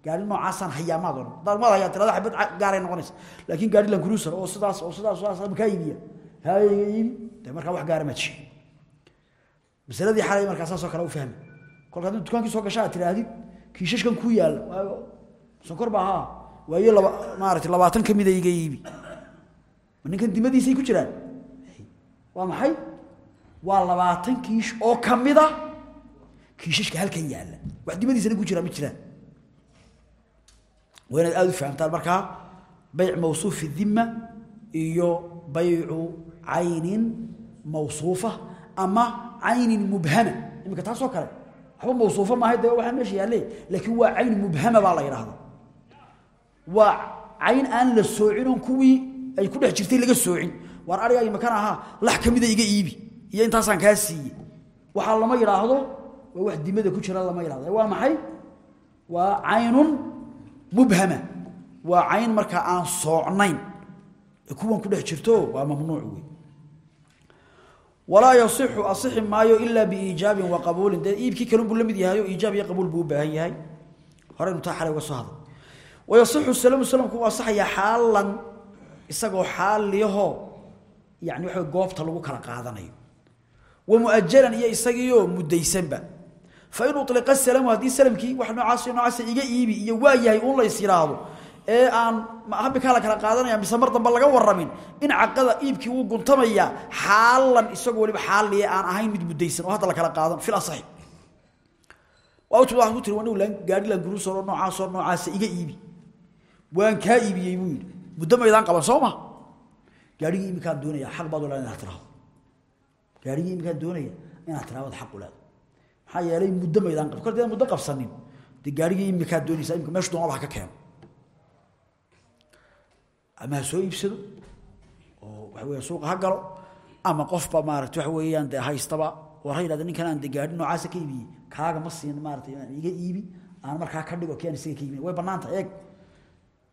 Gaari noocaasaan hayaa maad odhan. Haddaad maad hayaa tirada xabad gaaray noqonaysa. Laakiin gaari laaguruusan oo sidaas oo sidaas sidaas ma kaa iibiya. Haya iga iibi dee wax gaara maad sheegin masaladii xalay markaa saasoo kale u fahmi. Kolka dukaankii soo gasha aad tiraahdid kiishashkan kuu yaalla sonkor baa haa waayo laba maaragtay labaatan ka mida iga iibi. Ninkan dimadiisay ku jiraan? Waa maxay? Waa labaatan kiish oo kamida kiishashka halkan yaalla. Wax dimadiisana ku jiraa ma jiraan? Waa aada u fahamtaan markaa bayc mawsuuf fi dhima iyo baycu caynin mawsuufa ama caynin mubhama. Iminka taasoo kale waxba mawsuufa maahay dee waxaa meesha yaalle laakiin waa cayn mubhama baa la yidhaahda waa cayn aan la soocinoon kuwii ay ku dhex jirtay laga soocin. Waar arigaagi makan ahaa lax ka mida iga iibi. Iyo intaasaan kaa siiye waxaa lama yidhaahdo waa wax dimada ku jira lama yidhahdo waa maxay? Waa caynun mubhama. Waa cayn markaa aan soocnayn. Ee kuwan ku dhex jirto waa mamnuuc wey walaa yasixu asixi maayo ilaa biiijaabin wa qabuulin. Dee iibkii kalun buu la mid yahay oo iijaab iyo qabuul buu u baahan yahay wayasixu salamu salamku waa asaxayaa xaalan isagoo xaaliyahoo yani waxa goobta lagu kala qaadanayo. Wa muajalan iyo isagiioo mudaysanba. Fain uliqa salamu haddii salamkii wax noocaas noocaasa iga iibi iyo waa yahay uun lays yidhaahdo ee aan habikaa la kala qaadanaya mise mar dambe laga waramin in caqada iibkii wuu guntamayaa xaalan isagoo waliba xaaliye aan ahayn mid mudaysan oo hadda la kala qaadan fil asaxi. Waa uti waxaan ku tiri wan gaari lan guruusoo noocaasoo noocaasa iga iibi waan kaa iibiyey buu yidhi. Muddo qaban soo ma? Iminkaan doonaya xaq baad u leedahay inaad tiraahdo. Gaarigii iminkaan doonaya inaad tiraahdo xaq u maxaa yeelay muddo maydaan qaban korteeda muddo qabsanin dee gaarigii iminkaad doonaysaa imika meeshu doonaba ha ka keeno ama soo iibsado oo waxa weeye suuqa ha galo ama qofba maaragtay waxa weeyaan dee haystaba war ha ninkan aan de gaadhin noocaasa ka iibiyey kaaga ma siin maaragtay iga iibi aan markaa ka dhigo aan isaga ka iibin way bannaanta eeg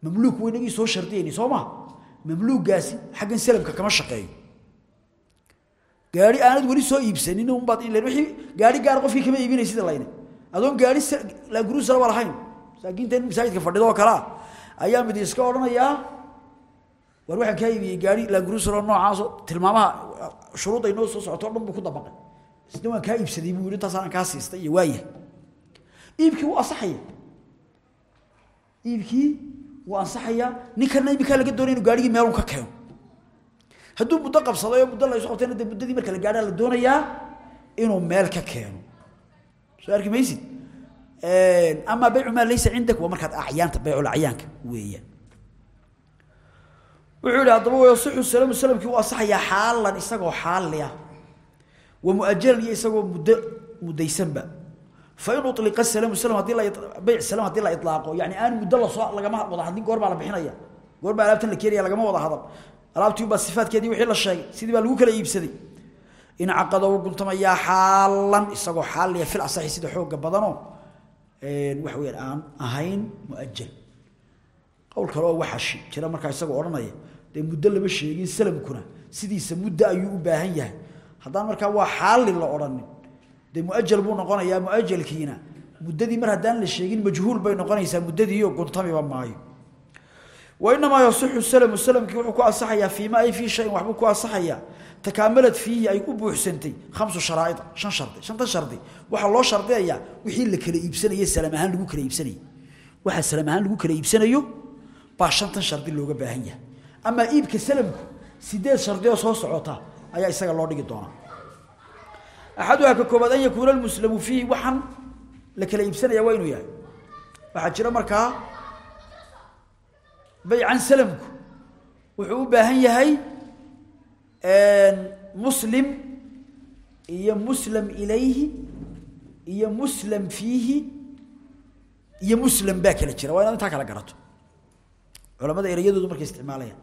mamluuk weynagii soo shardiyayni soo ma? Mamluugaasi xaggan salamka kama shaqeeyo. Gaari aanad weli soo iibsanin unbaad ilan wixii gaari gaar qofkii kama iibinay sida layne. Adoon gaari laanguruusala ba lahayn saakiinta in masaajidka fadhido oo ayaa mid iska odhanayaa. War waxaan kaa iibiyey gaari laanguruusalo noocaaso tilmaamaha shuruudda inoo soo socoto o ku dabaqay. Isna waan kaa iibsaday buu yidhi intaasaan kaa siistay iyo waaya. Iibkii wuu ansaxaya iibkii wuu ansaxayaa ninkana iminkaa laga doonay inu gaarigii meelun ka keeno. Hadduu muddo qabsaday oo muddo la isu qabtayna dee muddadii marka la gaadhaa la doonayaa inuu meel ka keeno. Soo arki maysid? Amaa baycu maa laysa cindak waa markaad acyaanta baycul acyaanka weeyaan. Wuxuu yidhi haddaba wayasixu salamu salamkii u ansaxayaa xaalan isagoo xaalliya wa muajalan iyo isagoo muddo muddaysanba fain uliqa salamu slam haddii la bayc salam haddii la ilaaqo yani aan muddo la soo lagama wada hadlin goor baa la bixinaya. Goor baa alaabtan la keenaya lagama wada hadal. Alaabtii baa sifaadkeedii wixii la sheegay sidii baa lagu kala iibsaday. In caqada uu guntamayaa xaalan isagoo xaaliya fil asaxi sida xooga badanoo waxa weeyaan aan ahayn muajal qowl kale oo waxashi jira markaa isagoo odhanaya dee muddo lama sheegin salamkuna sidiisa muddo ayuu u baahan yahay. Haddaan markaa waa xaali la odhanin dee muajal buu noqonayaa muajalkiina muddadii mar haddaan la sheegin majhuul bay noqonaysaa muddadiiyo guntamiba maayo. Wainamaa yasixu salamu salamkii wuxuu ku ansaxayaa fiima ay fii shayin waxbuu ku ansaxayaa. Takaamalad fiihi ay u buuxsantay khamsu sharaa'id shan shardi shanta shardi. Waxaa loo shardiyayaa wixii la kala iibsanayo salam ahaan lagu kala iibsanayo waxa salam ahaan lagu kala iibsanayo baa shantan shardi looga baahan yahay. Amaa iibka salamku sideed shardi oo soo socota ayaa isaga loo axaduhaa ka koobaad an yakuuna almuslamu fiihi waxaan la kala iibsanaya waa inuu yahay waxaa jira markaa baycan salamku wuxuu u baahan yahay muslim iyo muslam ilayhi iyo muslam fiihi iyo muslam baa jira waa inaad kala garato culamada ereyadoodu markay isticmaalayaan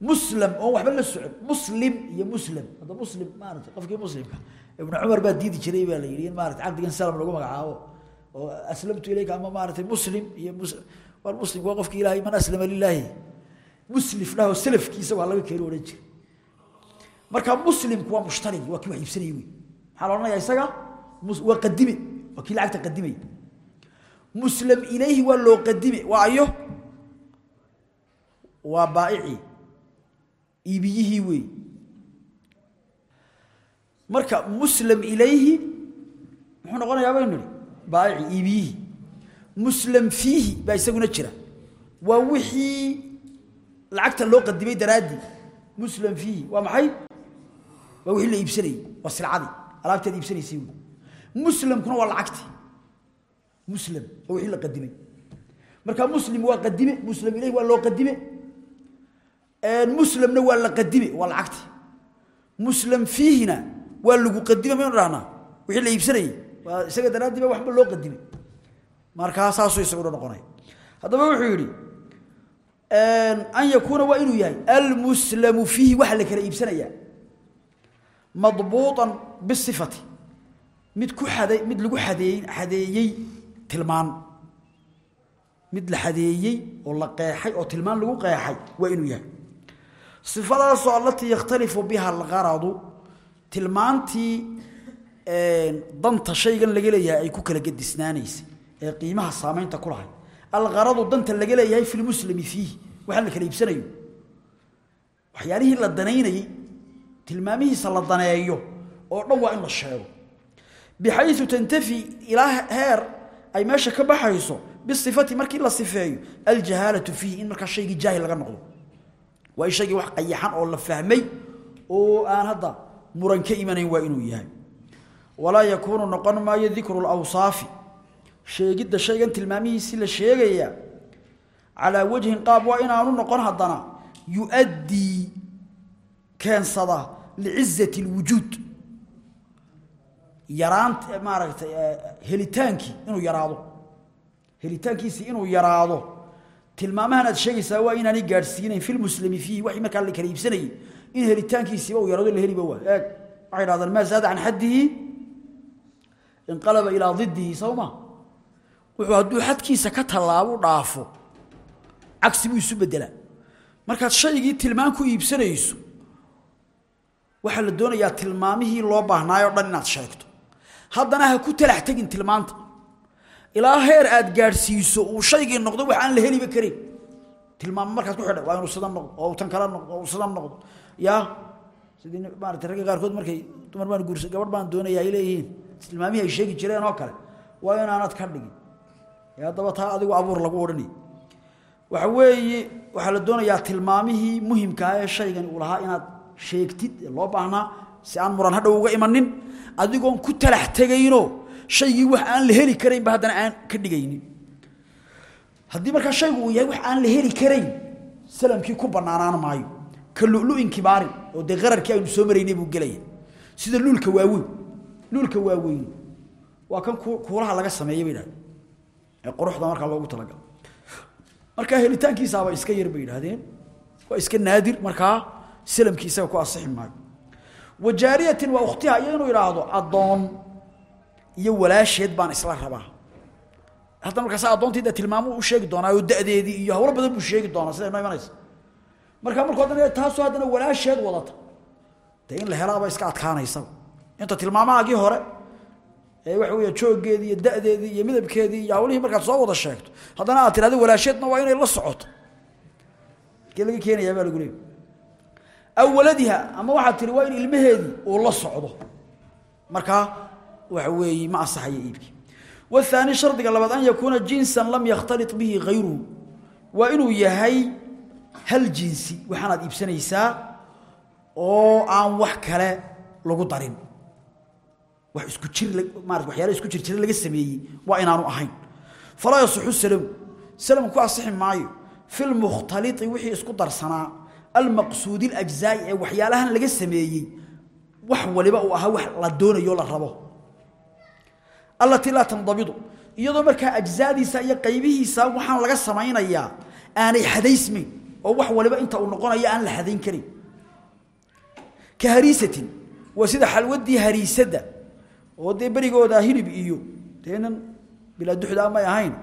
muslam oon waxba la socon muslim iyo muslam hadda muslim maarata qofkii muslimka ibnu cumar baa diidi jiray baa la yidhi in maarata caqdigan salam lagu magacaabo oo aslamtu ilayka ama maaratay muslim iyo muslim war muslim waa qofkii ilaahay man aslama lilaahi muslif dhaho salafkiisa waa laga keeni odhan jiray. Marka muslimku waa mushtarigi waa kii wax iibsanayay wey. Maxaa isaga? Waa qadime waa kii lacagta qadimay. Muslam ilayhi waa loo qadime. Waa ayo waa baa'icii iibiyihii wey marka muslam ilayhi muxuu noqonayaa baynu nihi baa'icii iibiyihii. Muslam fiihi baa isaguna jira. Waa wixii lacagta loo qadimay daraaddii muslam fiihi waa maxay? Waa wixii la iibsanayey waa silcadii alaabtaad iibsanaysay wey muslamkuna waa lacagtii muslam waa wixii la qadimay. Marka muslim waa qadime muslam ilayhi waa loo qadime muslamna waa la qadime waa lacagtii muslam fiihina waa lagu qadime maynu dhahnaa wixii la iibsanayey waa isaga daraaddii ba waxba loo qadimay markaa saasuu isaguna noqonaya haddaba wuxuu yidhi an yakuuna waa inuu yahay almuslamu fiihi waxa la kala iibsanayaa madbuuطan bisifati. Mid ku xaday mid lagu xadeey xadeeyey tilmaan. Mid la xadeeyey oo la qeexay oo tilmaan lagu qeexay waa inuu yahay sifadaasoo alatii yakhtalifu biha algaradu tilmaantii danta shaygan laga leeyahay ay ku kala gedisnaanaysay ee qiimaha saamaynta ku lahay. Algaradu danta laga leeyahay fi lmuslimi fiihi waxaan la kala iibsanayo. Waxyaalihii la danaynayey tilmaamihiisa la daneeyo oo dhan waa in la sheego. Bixayu tantafi ilaa heer ay meesha ka waa in shaygii wax qayaxan oo la fahmay oo aan hadda muran ka imanayn waa inuu yahay. Walaa yakuunu noqon maayo dikru lawsaafi sheegidda shaygan tilmaamihiisii la sheegaya calaa wajhin qaab waa inaanu noqon haddana yu'addii keensada licizati اlwujuud yaraanta maaragtay helitaankii inuu yaraado. Helitaankiisii inuu yaraado tilmaamahan aad sheegaysaa waa inaanay gaadhsiinayn fi lmuslimi fiihi waxii markaa la kala iibsanayey in helitaankiisiiba uu yarado la heliba waa. Eeg waxay dhahdaan maa zaada can xaddihi inqalaba ilaa didihi sawma wuxuu hadduu xadkiisa ka tallaabo dhaafo cagsi buu isu bedelaa markaad shaygii tilmaan ku iibsanayso waxaa la doonayaa tilmaamihii loo baahnaayo dhan inaad sheegto. Haddana ha ku talax tegin tilmaanta ilaa heer aad gaadhsiiso uu shaygii noqdo wax la heliba karin. Tilmaamo markaad ku xidha waa inuu sidan noqdo oo tan kala noqdo oo uu sidan noqdo. Yaa sidii maarata ragga qaarkood markay dumar baan guursa gabadh baan doonaya ay leeyihiin tilmaamihii ay sheegi jireen oo kale waa inaanad ka dhigin. Ee haddaba taa adigu abuur lagu odhanayay waxa weeye waxaa la doonayaa tilmaamihii muhimkaa ee shaygani uu lahaa inaad sheegtid ee loo baahnaa si aan muran hadhow uga imanin adigoon ku talax tegayno shaygii wax aan la heli karaynba haddana aan ka dhigaynin. Haddii markaa shaygu uu yahay wax aan la heli karayn salamkii ku bannaanaan maayo. Ka lu'lu'in kibaarin oo dee qararkii aynu soo maraynay buu gelaya sida luulka waaweyn luulka waaweyn waa kan kuulaha laga sameeyey bay idhahdeen ee quruxda markaa loogu talagalo markaa helitaankiisaaba iska yar bay yidhaahdeen. Waa iska naadir markaa salamkii isaga ku asixi maayo. Wa jaariyatin waa ukhtiha iyo inuu idhaahdo addoon iyo walaasheed baan isla rabaa. Hadda markaas addoontii dee tilmaamo u sheegi doonaa oo da'deedii iyo hawlo badan buu sheegi doonaa siday noo imanaysa? Markaa markuu haddana taasoo haddana walaasheed wadata dee la helaaba iska adkaanaysaba inta tilmaamahaagii hore ee waxa weeye jooggeedii iyo da'deedii iyo midabkeedii iyo hawlihii markaad soo wada sheegto haddana aad tirahdo walaasheedna waa inay la socoto. Kee laga baa lagu leeyay aw ama waxaad tihi waa in ilmaheedii uu la socdo. Markaa waxa weeye ma asaxayo iibki. Waani shardiga labaad an yakuuna jinsan lam yakhtali bihi hayruhu waa inuu yahay hal jinsi waxaanaad iibsanaysaa oo aan wax kale lagu darin. Wa isku jirmart waxyaala isku jir jira laga sameeyey waa inaanu ahayn. Falaa yasixu salamu salamu ku asixi maayo. Fi lmukhtalii wixii isku darsanaa. Almaqsuudi اlajzaa'i ee waxyaalahan laga sameeyey. Wax waliba uu ahaa wax la doonayo la rabo allati la tandabidu. Iyadoo markaa ajzaadiisa iyo qaybihiisa waxaan laga samaynayaa aanay xadaysmin oo wax waliba inta uu noqonayo aan la xadayn karin. Ka hariisatin waa sida xalwadii oo dee hilib iyo deenan bilaa duxda amay ahayn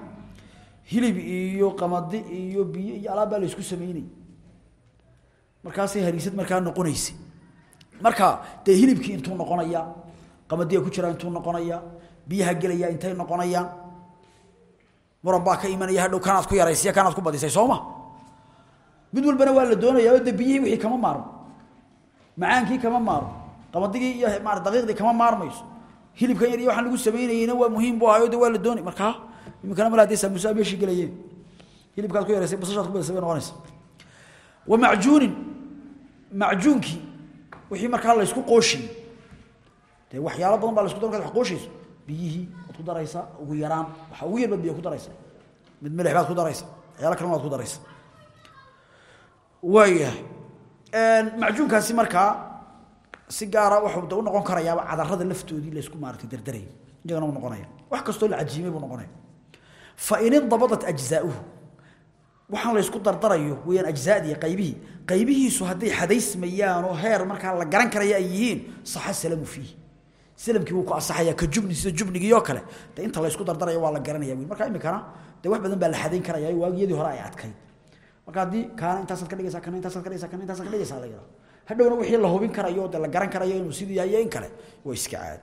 hilib iyo qamadi iyo biyo iyo alaab baa la isku samaynay markaasay hariisad markaa noqonaysay. Marka dee hilibkii intuu noqonaya qamadiga ku jira intuu noqonaya biyaha gelaya intay noqonayaan. Muran baa ka imanaya hadhow kanaad ku yaraysay kanaad ku badisay sooma mid walbana waa la doonayaa oo biyihii wixii kama maarmo. Macaankii kama maarmo. Qamadigii iyo maar daqiiqdii kama maarmayso. Hilibkan yar iyo waxaan lagu samaynayeyna waa muhiim buu ahayo waa la doonay. Markaa iminkana mal haddii saamuusaa meeshii gelayeen. Hilibkaad ku yaraysay basashaad ku badisay noqonaysa. Wa macjuunin macjuunkii wixii markaa la isku qooshiyey dee waxyaalo badan baa la isku markaad wax qooshayso biyihii waad ku daraysaa ugu yaraan waxa ugu yar baad biyo ku daraysaa mid milix baad ku daraysaa waxyaalo kalena waad ku daraysaa waayahay macjuunkaasi markaa si gaara wuxuu u noqon karayaaba cadarada laftoodii la isku maaratay dardarayay iyagana uu noqonaya. Wax kastoo la cajiimay buu noqonaya. Fa in indabadat ajzaa'uhu waxaan la isku dardarayo weeyaan ajzaadii qaybihii qaybihiisu hadday xadaysmayaan oo heer markaa la garan karaya ay yihiin saxa salamu fiihi salamkii wuu ku asaxayaa ka jubni sida jubnigii oo kale de inta la isku dardaraya waa la garanaya marka imikana dee wax badan baa la xadayn karaya waagiyadii hore ay adkayd marka haddii kaana intaasaad ka dhigaysaa kana intaasaad ka dhigaysaa kana intaasaad ka dhigaysaa la yidhaha hadhowna wixii la hubin karayo de la garan karayo inuu sidii yahay in kale waa iska caadi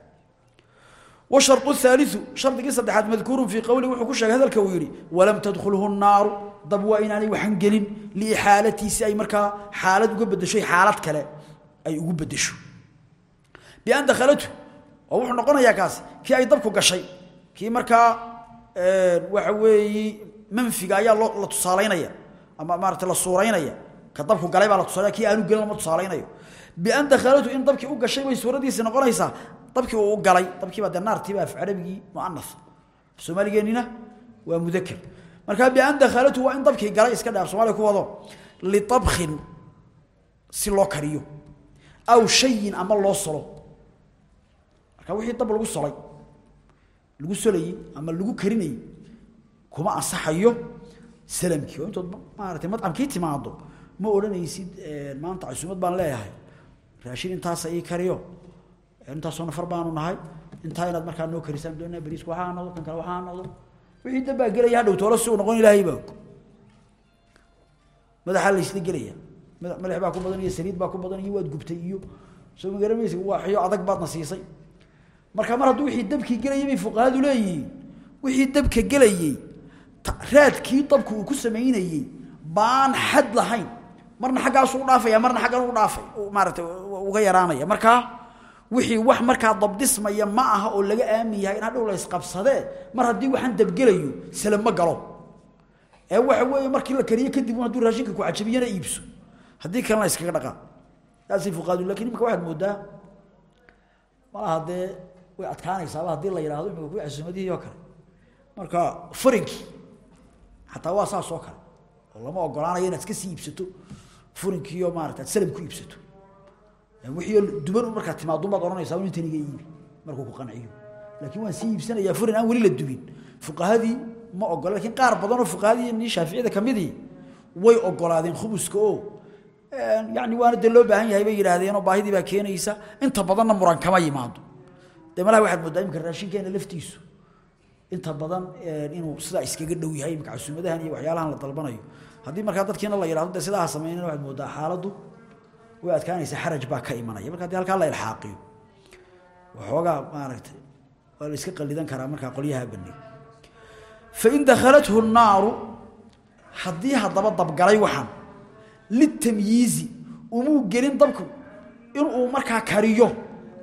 والشرط الثالث شرط قصة صدحات مذكور في قوله وحكوش هذا الكويري ولم تدخله النار ضبوا إناني وحنقل لإحالتي سي مركا حالة قبل شيء حالات كلا أي قبل شو بأن دخلته oo wuxuu noqonayaa kaas kii ay dabku gashay kii markaa waxa weey manfiga ayaa la tusaaleynaya ama maarta la suureynaya ka dabku galay baa la tusaaleeyaa kii aanu galin ma tusaaleynayo bi an dakhalatu in dabki u gashay way suuradiisa noqonaysaa dabki uu galay dabki baa danaartii baa afcalabigi muannas. Soomaaligeenina waa mudakkar. Marka bi an dakhalatu waa in dabki galay iska dhaaf Soomaaliga ku wado li tabkhin si loo kariyo aw shayin ama loo solo marka wixii dab lagu solay lagu solayay ama lagu karinayay kuma ansaxayo salamkii oo intood madcamkii timaado. Ma odhanaysid maanta casuumad baan leeyahay. Raashin intaasa ii kariyo. Intaasoo nafar baanu nahay. Intaa inaad markaa noo karisaan doonaa bariiska waxaa noqdo kan kale waxaa noqdo. Wixii dambaa gelaya hadhow toolo si noqon ilaahay baa madaxaa la isla gelaya. Madax baa ku badan iyo saliid baa ku badan iyo waad gubtay iyo soo magaranaysa waaxyo adag baadna siisay marka mar hadduu wixii dabkii gelayay bay fuqahadu leeyihiin. Wixii dabka gelayey raadkii dabku uu ku samaynayey baan xad lahayn. Marna xaggaasu u dhaafaya marna xaggan u dhaafay maaragtay uga yaraanaya markaa wixii wax markaa dabdismaya ma aha oo laga aamin yahay in hadhow la mar haddii waxaan dabgelayo salama galo. Ee waxa weeye markii la kariyo kadib hadduu raashinka ku cajabiyana iibso. Haddii kalena iskaga dhaqaa taasay fuqaadu laakiin imika waxaad moodaa malaha dee way adkaanaysaaba haddii la yidhahdo imika kuwi casuumadihii oo kale. Marka furinkii xataa waa saas oo kale. Oo lama ogolaanayo inaad iska sii iibsato furinkiiyo maarata ad salam ku iibsato. Wixii duban un markaad timaadun baad odhanaysaa un intan iga iibi markuu ku qanciyo. Laakiin waan sii iibsanayaa furin aan weli la dubin. Fuqahadii ma ogola lakiin qaar badanoo fuqahadii shaaficiyada kamidii way ogolaadeen khubuska oo yani waana dee loo baahan yahay bay yidhaahdeenoo baahidii baa keenaysa. Inta badanna muran kama yimaado dee malaha waxaad moodaa imika raashinkeena laftiisu. Inta badan inuu sidaa iskaga dhow yahay imika casuumadahan iyo waxyaalahan la dalbanayo. Haddii markaa dadkiina la yidhahdo dee sidaa sameynana waxaad moodaa xaaladdu way adkaanaysa xaraj baa ka imanaya. Marka haddii halkaa la ilxaaqiyo waxoogaa maaragtay waa la iska qalidan karaa markaa qolyaha banay fain dakhalathu الnaaru haddii haddaba dabgalay waxaan litamyiizi umuu gelin dabku inuu markaa kariyo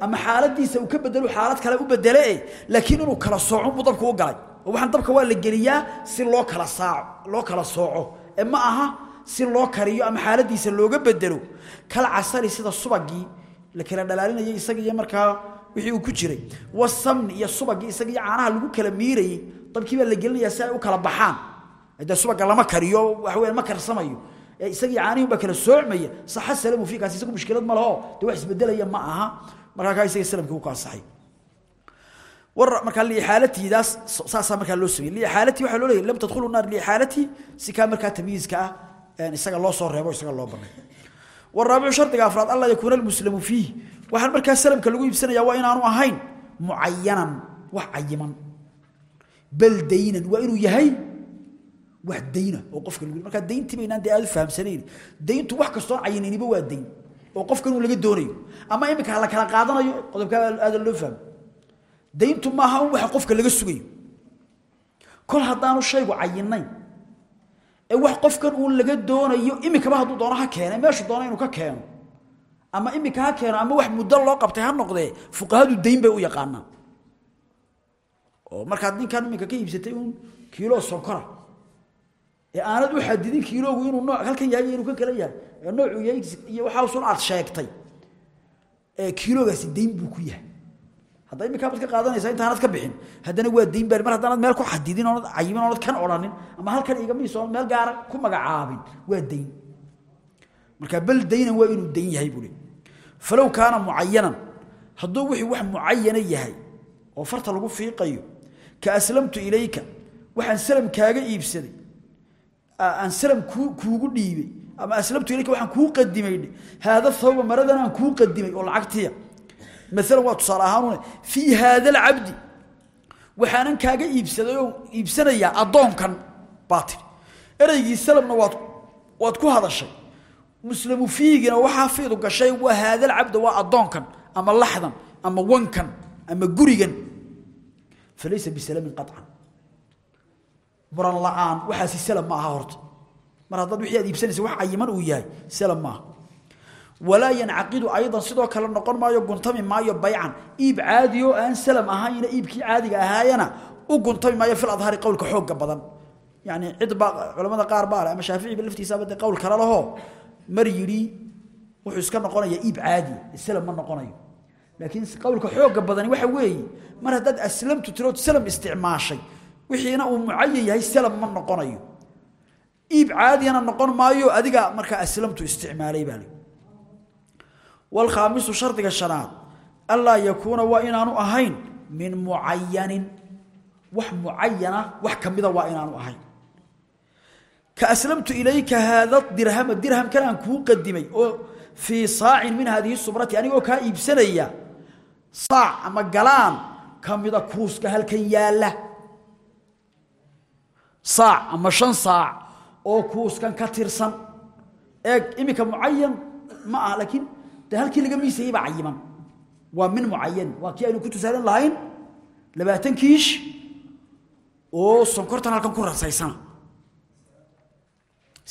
ama xaaladiisa uu ka bedelo xaalad kale u bedele laakiin inuu kala sooco buu dabku u galay. Waxaan dabka waa la geliyaa si loo kala saaco loo kala sooco. Ee aha si loo kariyo ama xaaladiisa looga bedelo. Kala casari sida subagii la kala dhalaalinayay isaga markaa wixii uu ku jiray. Wasamni iyo subagii isaga caanaha lagu kala miirayey dabkii baa la gelinayaa si ay u kala baxaan. De subaga lama kariyo waxa weya ma karsamayo. Ee isagii caanihi baa kala soocmaya. Saxa salamu fii kaasi isagu mushkilad ma laho. Dee wax isbedelaya ma aha markaa kaa isaga salamkii u kaasaxay war markaa liixaalatiidaas saasaa markaa loo sameeyey liixaalatii waxaa loo leeyahy lam tadkhulu naar liixaalatii si kaa markaa tamyiizka ah isaga loo soo reebo isaga loo banay. Waraabicu shardiga afraad alla yakuuna almuslamu fiih waxaan markaa salamka lagu iibsanaya waa inaanu ahayn mucayanan wax cayiman bal daynan waa inuu yahay wax dayna oo qofka lagu markaa dayntii baynaan dee aad u fahamsanayn. Dayntu wax kastoo cayininiba waa dayn oo qofka inuu laga doonayo. Ama iminka la kala qaadanayo qodobkaa aada loo fahmo. Dayntu maaha un waxa qofka laga sugayo. Kol haddaanu shaygu cayinayn ee wax qofkan uun laga doonayo iminkaba hadduu doono ha keene meeshu doono inuu ka keeno. Ama iminka ha keeno ama wax muddo loo qabtay ha noqdee fuqahadu dayn bay u yaqaanaan. Oo markaad ninkan iminka ka iibsatay uun kiilo sonkora ee aanad u xadidin kiiloogu inuu nooc halkan yahay inuu ka kala yahay ee noocuu yahay iyo waxaasun aad sheegtay ee kiiloogaasi dayn buu ku yahay. Hadda iminkaa baad ka qaadanaysaa intaanad ka bixin haddana waa dayn baa mar haddaanad meel ku xadidin oonad cayimin oonad kan odhanin ama halkan igamiis oonad meel gaara ku magacaabin waa dayn marka bal daynan waa inuu dayn yahay buu falow kaana mucayanan hadduu wixii wax mucayana yahay oo farta lagu fiiqayo ka aslamtu ilayka waxaan salam kaaga iibsaday aan salam kuugu dhiibay ama aslamtu ilayka waxaan kuu qadimay haada thawba maradan aan kuu qadimay oo lacagtiya maalan waa tusaale ahaanune fii haada alcabdi waxaanan kaaga iibsaday oo iibsanayaa addoonkan baa tiri. Ereygii salamna waad waad ku hadashay. Muslamu fiigina waxaa fiidu gashay waa haada alcabda waa addoonkan ama laxdan ama wankan ama gurigan. Falaysa bisalamin qaطcan muran la'aan waxaasi salam ma aha horta. Mar haddaad wixii aad iibsanaysa wax cayiman uu yahay salam maaha walaa yancaqidu aydan sidoo kale noqon maayo guntami maayo baycan. Iib caadi oo aan salam ahayna iibkii caadiga ahaayana u guntami maayo fil adhaari qowlka xoogga badan. Yani cid baa culamada qaar baa leh ama shaaficiba laftiisaaba dee qowl kale lahoo mar yidhi wuxuu iska noqonayaa iib caadi salam ma noqonayo. Laakiin qowlka xoogga badani waxa weeye mar haddaad aslamtu tirood salam isticmaashay wixiina uu mucayan yahay salab ma noqonayo. Iib caadiyana noqon maayo adiga markaa aslamtu isticmaalay baa li walkhaamisu shardiga shanaad anlaa yakuuna waa inaanu ahayn min mucayanin wax mucayana wax ka mida waa inaanu ahayn. Ka aslamtu ilayka haada dirhama dirhamkan aan kuu qadimay oo fii saacin min haadihi subrati anigoo kaa iibsanaya saac ama galaan ka mida kuuska halkan yaalla saac ama shan saac oo kuuskan ka tirsan. Eeg imika muayyan ma aha laakiin de halkii laga miisayay baa cayiman. Waa min mucayan waa kii aynu ku tusaalan lahayn labaatan kiish oo sonkortan halkan ku rasaysana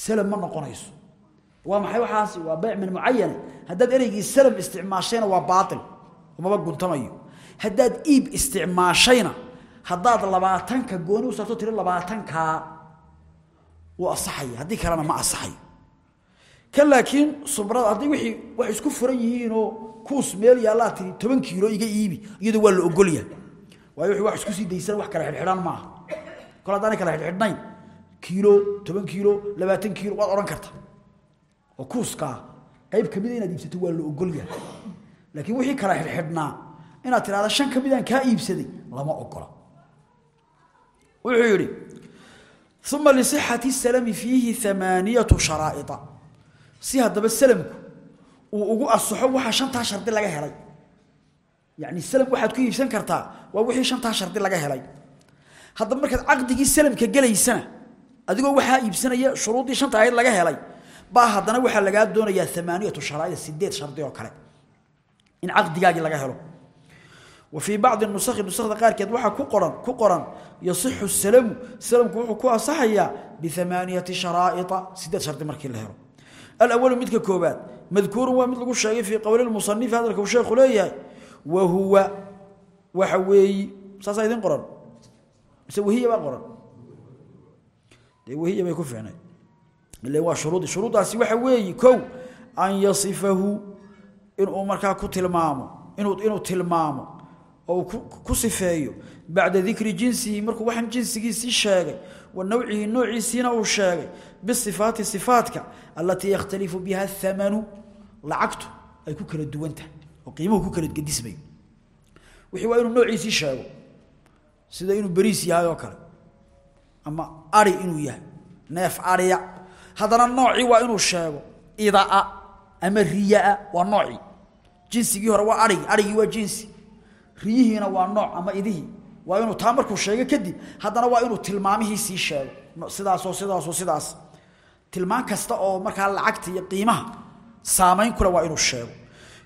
salam ma noqonayso. Waa maxay waxaasi? Waa bayc min mucayan haddaad ereygii salam isticmaashayna waa baatil. Umaba guntamayo. Haddaad iib isticmaashayna haddaad labaatanka gooni u sarto tiri labaatankaa wuu asaxaya haddii kalena ma asaxayo kan laakiin subrada haddii wixii wax isku furan yihiinoo kuus meel yaallaa tiri toban kiilo iga iibi iyadoo waa la ogolyahay waayo wixii wax isku sii daysan wax kala xidhxidhan maaha kol haddaanay kala xidhxidhnayn kiilo toban kiilo labaatan kiilo waad odhan karta oo kuuskaa qayb ka mida inaad iibsato waa la ogolyahay laakiin wixii kala xidhxidhnaa inaad tidhahda shan ka midaan kaa iibsaday lama ogola wuxuu yidhi uma lisixati salami fiihi amaaniyatu sharaa'ia si haddaba salamku ugu asaxo waxaa shantaa shardi laga helay. Yani salam waxaad ku iibsan kartaa waa wixii shantaa shardi laga helay. Haddaba markaad caqdigii salamka gelaysana adigoo waxaa iibsanaya shuruuddii shanta ahayd laga helay baa haddana waxaa lagaa doonayaa amaaniyatu sharaa'ida sideed shardi oo kale in caqdigaagii laga helo wa fii bacdi nusakhi nusakda qaarkeed waxaa ku qoran ku qoran yasixu salamu salamku wuxuu ku asaxayaa biamaaniyati sharaa'ia sideed shardi markii la helo. Alawalu midka koobaad madkuurun waa mid lagu sheegay fii qowli lmusanifi hadalka uu sheekhu leeyahay wa huwa waxa weeyi saasaa idin qoran. Mise wahiya baa qoran. Dee wahiya bay ku fiicnay. Ile waa shuruudi shuruuddaasi waxa weeyi kow an yasifahu inuu markaa ku tilmaamo inuu tilmaamo oo ku sifeeyo bacda dikri jinsihi markuu waxaan jinsigiisii sheegay wa nawcihi noociisiina uu sheegay bisifaati sifaatka alatii yakhtalifu biha athamanu lacagtu ay ku kala duwan tahay oo qiimuhu ku kala gedismayo wixii waa inuu noociisii sheego sida inuu beriis yahay oo kale ama ari inuu yahay neef ariya. Haddana noocii waa inuu sheego idaa ama riyaa riyihiina waa nooc ama idihii waa inuu taa markuu sheego kadib haddana waa inuu tilmaamihiisii sheego sidaasoo sidaasoo sidaas. Tilmaan kasta oo markaa lacagta iyo qiimaha saamayn kule waa inuu sheego.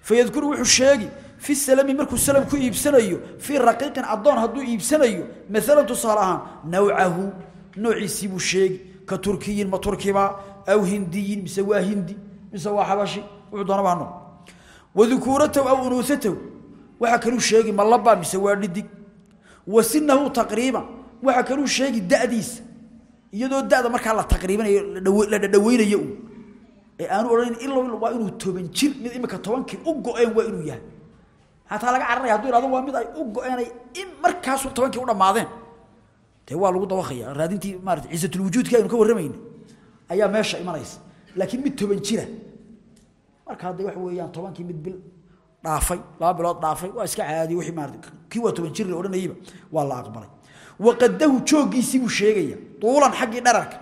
Fayadkuru wuxuu sheegi fi salami markuu salam ku iibsanayo fii raqiiqin addoon hadduu iibsanayo maalan tusaale ahaan nawcahu. Noociisii buu sheegi ka turkiyin ma turkiba. Aw hindiyin mise waa hindi mise waa xabashi. Wuxuu doonaba ha noqo wadukuuratahu aw unuusatahu waxaa kaluu sheegi ma laba mise waa dhidig. Wa sinahu taqriiban waxaa kaluu sheegi da'diisa. Iyadoo da'da markaa la taqriibinayo la dhadhaweynayo uu. Ee aanu odhanayn ilo waa inuu toban jir mid imika tobankii u go-een waa inuu yahay. Xataa laga cararaya haduu ihahdo waa mid ay u go-eenay in markaasu tobankii u dhammaadeen dee waa lagu dawaqaya raadintii maarata ciisatulwujuudkii aynu ka warramayna ayaa meesha imanaysa. Laakiin mid toban jira. Marka hadda waxa weeyaan tobankii mid bil dhaafay laba bilood dhaafay waa iska caadi wixii maarata kii waa toban jir la odhanayayba waa la aqbalay. Waqadahu jooggiisii buu sheegaya tuulan xaggii dherarka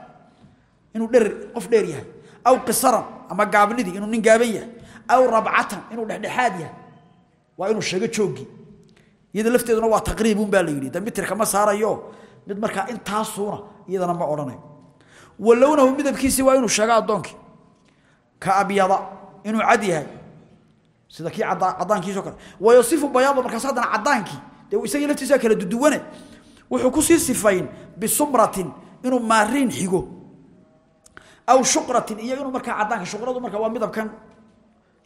inuu dherer qof dheer yahay aw qisaran ama gaabnidii inuu nin gaaban yahay aw rabcatan inuu dhexdhexaad yahay waa inuu sheego jooggii iyada lafteeduna waa taqriibun baa la yidhi dambitirka ma saarayo mid markaa intaasuuna iyadana ma odhanayo walownahu midabkiisii waa inuu sheego addoonkii ka abyada inuu cad yahay sida kii cadaankiisoo kale. Wayasifu bayaada markaas haddana cadaankii dee isagii laftiisa kala duduwane. Wuxuu ku sii sifayn bisumratin inuu maariin xigo. Aw shuqratin iyo inuu cadaanka shuqradu markaa waa midabkan.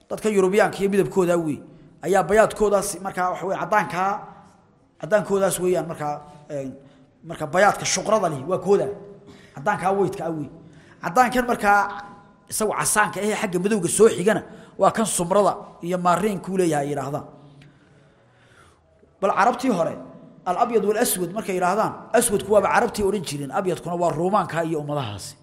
Dadka yurubiyaanka iyo midabkoodaa wey ayaa bayaadkoodaas markaa waxa wey cadaankaa cadaankoodaas weeyaan markaa marka bayaadka shuqrada waa kooda. Cadaankaa weydka ah cadaankan markaa isagu casaanka ahee xagga madowga soo xigana waa kan sumrada iyo maariinkuu leeyahay ay yidhaahdaan bal carabtii hore alabyad walaswad markay yidhaahdaan aswadku waaba carabtii odhan jireen abyadkuna waa ruumaanka iyo ummadahaasi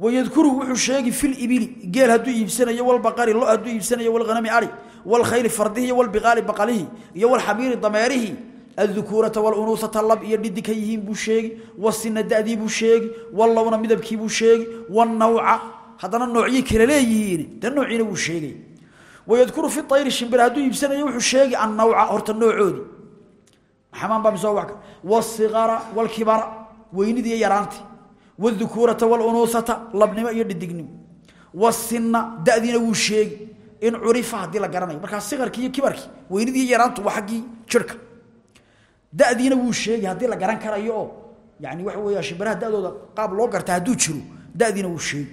wayadkuru wuxuu sheegi fil ibili geel hadduu iibsanayo walbaqari lo hadduu iibsanayo walghanami ari walkhayli fardihi iyo walbiqaali baqalihi iyo walxamiiri dameerihi الذكورة والأنوثة اللب يدي كيهين بوشيغي والسن دادي بوشيغي واللون hadana noocyi kala leeyihiin de noociina wuu sheegay. Wayadkuru fi ayri shimbir hadduu iibsanayo wuxuu sheegi annawca horta noocoodi amaanbaa misoo waka wasiqara walkibara weynidi iyo yaraanti wdukuurata walunuusata labnimo iyo dhidignimo. Wasina dadiina wuu sheegi in curifa haddii la garanayo. Markaa siarkii iyo kibarkii weynidii iyo yaraantu jirka dadiina wuu sheegi haddii la garan karayo oo yani waxa wey qaab loo garta hadduu jiro dadiina wuu sheegi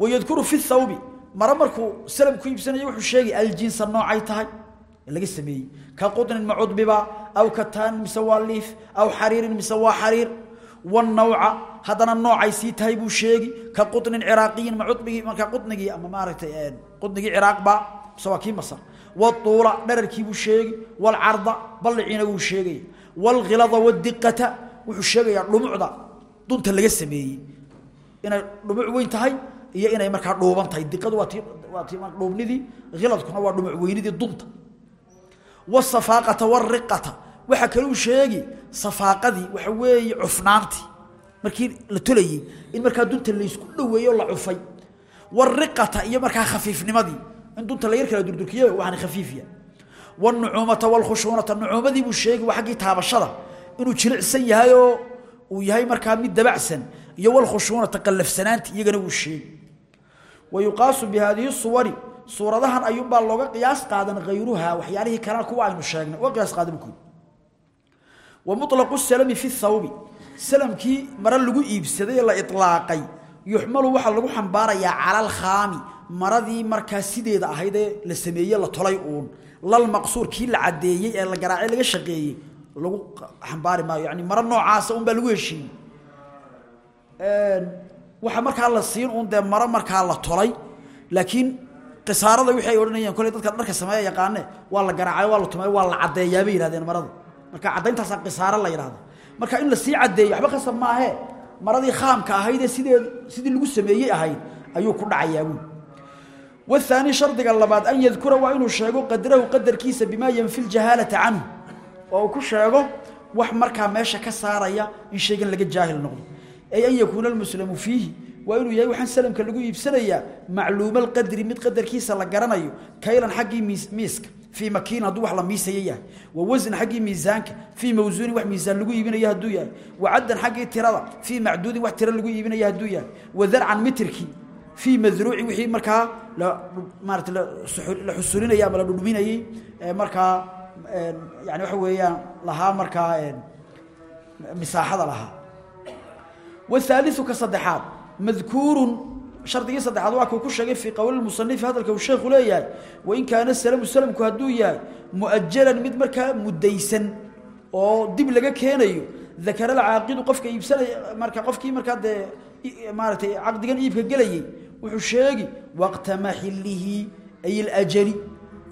wayadkuru fi thawbi. Mara markuu salam ku iibsanayo wuxuu sheegay aljinsa noocay tahay laga sameeyey. Ka qudnin macudbiba aw ka taan mise waa liif aw xariirin mise waa xariir. Wan nawca hadana noocay si tahay buu sheegi ka qudnin iraaqiyin macudbigi marka qudnigi ama maaragtay eh, een qudnigi iraaq ba soo ki masar. Wa tuula dhararkii buu sheegi wal arda balciina buu sheegay. Wal ghilada wad diqata wuxuu sheegaya dhumucda dunta laga sameeyey. Inay dhumuc weyn tahay iyo inay markaa dhuubantahay diadu waa tdhuubnidii hiladkuna waa dhumuc weynidii dunta. Wasafaaqata wariqata waxaa kaleu sheegi safaaqadii waxa weeye cufnaantii. Markii la tolayey in markaa dunta laysku dhaweeyo la cufay. Wariqata iyo markaa khafiifnimadii. In dunta la yar kala durdurkiya waaan khafiifya wnucuumata wlkhushuunata nucuumadii buu sheegi waa aggii taabashada. Inuu jilicsan yahayoo uu yahay markaa mid dabacsan. Iyo walkhushuunata qallafsanaanta iyagana wuu sheegi wayuqaasu bihadihi suwari suuradahan ayuunbaa looga qiyaas qaadan hayruha waxyaalihii kalena kuwa aynu sheegnay uga qiyaas qaadan bukuyi wa muطlaqu salami fi thawbi salamkii mare lagu iibsaday la ilaaqay yuxmalu waxaa lagu xambaarayaa cala alkhaami maradii markaa sideeda ahayd ee la sameeye la tolay uun lalmaqsuur kii la cadeeyey ee la garaacay laga shaqeeyey lagu xambaari maayo yani maro noocaasa unbaa waxa markaa la siin uun de mara markaa la tolay laakiin qisaarada wixii ay oranayeen kulay dadka dharka sameeya yaqaane waa la garaacay waa la tumay waa la cadeeyaa bay yiraahdeen marada marka cadayntaas qisaaro la yiraahdo marka in la sii cadeeyo waxba qasab ma ahe maradii khaamka ahayd sidii sidii lagu sameeyay ahayd ayuu ku dhacayaa buu والثاني شرط اللباد أن يذكر وإنه شيغو قدره قدر كيس بما ينفي الجهالة عنه أو كو شيغو wax marka meesha ka saaraya in sheegan laga jaahil noqdo ay an yakuuna almuslamu fiihi. Waa inuu yahay waxaan salamka lagu iibsanayaa macluumalqadri mid qadarkiisa la garanayo kaylan xaggii miiska fii makiin hadduu wax la miisaya yahay. Wa wasn xaggii miisaanka fii mawsuunin wax miisaan lagu iibinayo hadduu yahay. Wa caddan xaggii tirada fii macduudin wax tiro lagu iibinaya hadduu yahay. Wa darcan mitirkii fii madruucin wixii markaa maarata la xusulinaya ama la dhudhminayey markaa yani waxa weeyaan lahaa markaa misaaxada lahaa. والثالث كصدحات مذكور شرط صدحات waa ku sheegay fi qawl المصنف hadalka uu sheekhu leeyahay wa in kaana salamu salamku haduu yahay muajjalan mid marka mudaysan oo dib laga keenayo ذكر العاقد qofka iibsanay marka qofkii marka de maartay aqdigan iibka galayay wuxuu sheegi waqta mahillihi ay al-ajali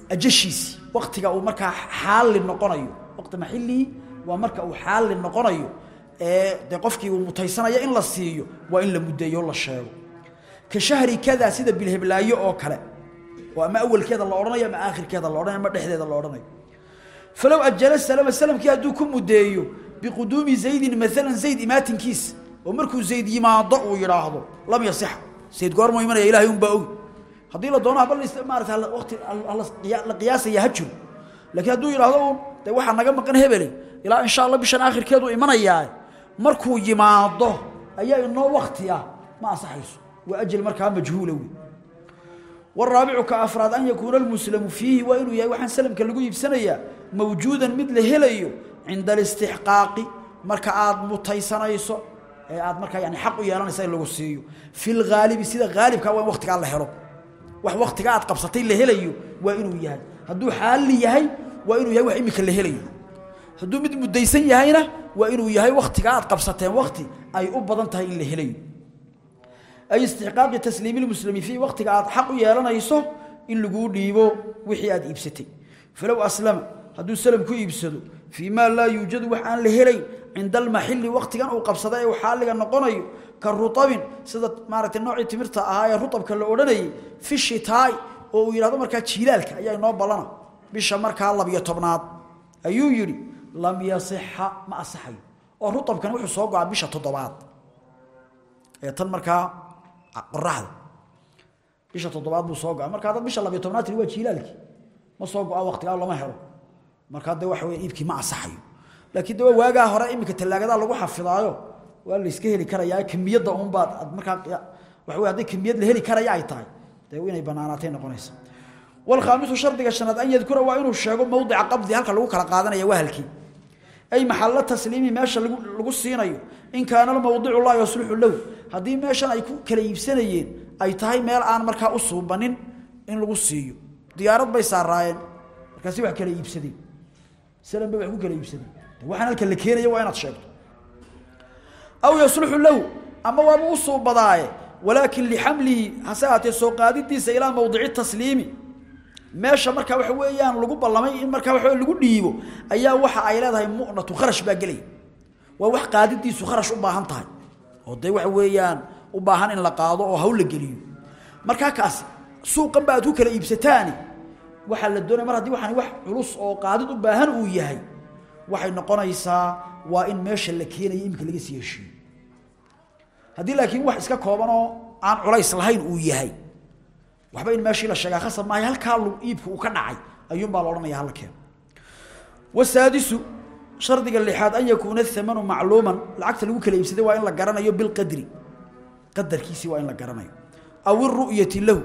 ajashis waqtiga uu marka xaal noqonayo waqta mahillihi waa marka uu xaal noqonayo ee de qofkii uu mutaysanaya in la siiyo waa in la mudeeyo la sheego. Ka shahri kadaa sida bilheblaayo oo kale. Oo ama awalkeeda la odhanayo ama aakhirkeeda la odhanayo ama dhexdeeda la odhanayo falow ajala salama salamkii hadduu ku mudeeyo biquduumi zaydin maalan zayd imaatinkiisa oo markuu zayd yimaado uu yidhaahdo lam yasixa zayd goormuu imanaya ilahay unbaa og haddii la doono bal maarata wati la qiyaasaya ha jiro. Laakiin hadduu yidhaahdo un de waxaa naga maqan hebele ilaa insha allah bishan aakhirkeedu imanayaa markuu yimaado ayaa inoo wakti ah ma ansaxayso. Waa ajal markaa majhuula wey waraabicu ka afraad an yakuuna almuslamu fiihi waa inuu yahay waxaan salamka lagu iibsanayaa mawjuudan mid la helayo cinda alistixqaaqi marka aada mutaysanayso ee aad markaa yani xaq u yeelanaysa lagu siiyo. Fi lhaalibi sida haalibkaa waa in la helo. Wax waktigaa aad qabsatay la helayo waa inuu yahay. Hadduu xaalli yahay waa inuu yahay wax imika la helayo hadduu mid mudaysan yahayna waa inuu yahay wakhtigaa aad qabsateen wakhti ay u badan tahay in la helayo. Ay istixqaaqi tasliimiilmuslimi fii wakhtiga aad xaq u yeelanayso in laguu dhiibo wixii aad iibsatay. Falow aslama hadduu salam ku iibsado fii laa yuujadu wax aan la helayn cinda almaxilli wakhtigan uu qabsada ee xaaliga noqonayo ka rutabin sida maaragtay noocii timirta ahaa ee rutabka la odhanayay fi oo uu yidhahdo markaa jiilaalka ayaa inoo ballana bisha markaa labiyo tobnaad. Ayuu yidhi lam yasixa ma asaxayo oo rutabkan wuxuu soo go'aa bisha toddobaad. Ee tan markaa ah, qoraxda bisha toddobaad buu soo go-a marka hadda bisha labiyo tobnaad waa jiilaalkii. Ma soo go-a waktigaa lama helo. Markaa de waxa weya iibkii ma asaxayo. Laakiin de waa hore iminka tallaagadaa lagu xafidaayo waa layska heli karayaa kemiyadda uunbaad markaa waxa wey hadday kemiyad la heli karaya ay tahay. Dee inay banaanaatay noqonaysa. Walkhaamisu shardiga shanaad an yadkura waa inuu sheego mowdica qabdi halka lagu kala ay maxallo tasliimi meesha lagu siinayo. In kaana almawdicu laa yasluxu lahu. Hadii meeshan ay ku kala iibsanayeen ay tahay meel aan markaa u suubanin in lagu siiyo. Diyaarad bay saaraayeen markaasi wa kala iibsadeen. Salan bay wax ku kala iibsadeen. Waxaan halka la keenaya waa inaad sheegto. Aw yasluxu lahu ama waaba u suubadaaye. Walaakin lixamlihi hase aatee soo qaadidiisa ilaa mawdici tasliimi meesha marka waxa weeyaan lagu ballamay in marka waxa lagu dhiibo ayaa waxa ay leedahay mu'natu kharash baa galay waa wax qaadidiisu kharash u baahan tahay. Oo day waxa weeyaan u baahan in la qaado oo hawl la geliyo. Marka kaas suuqan baad ku kala iibsataani. Waxa la doonay mar haddii waxaan wax culus oo qaadid u baahan uu yahay waxay noqonaysaa waa in meesha la keenayo imka laga sii heshiyo haddii laakiin wax iska kooban oo aan culays lahayn uu yahay waxba in meeshii la sheegaa khasab maahay halkaa iibka uu ka dhacay. Ayuun baa la odhanaya hala keeno wasaadisu shardiga lixaad an yakuuna thamanu macluuman lacagta lagu kala iibsaday waa in la garanayo bilqadri qadarkiisii waa in la garanayo. Aw iru'yati lahu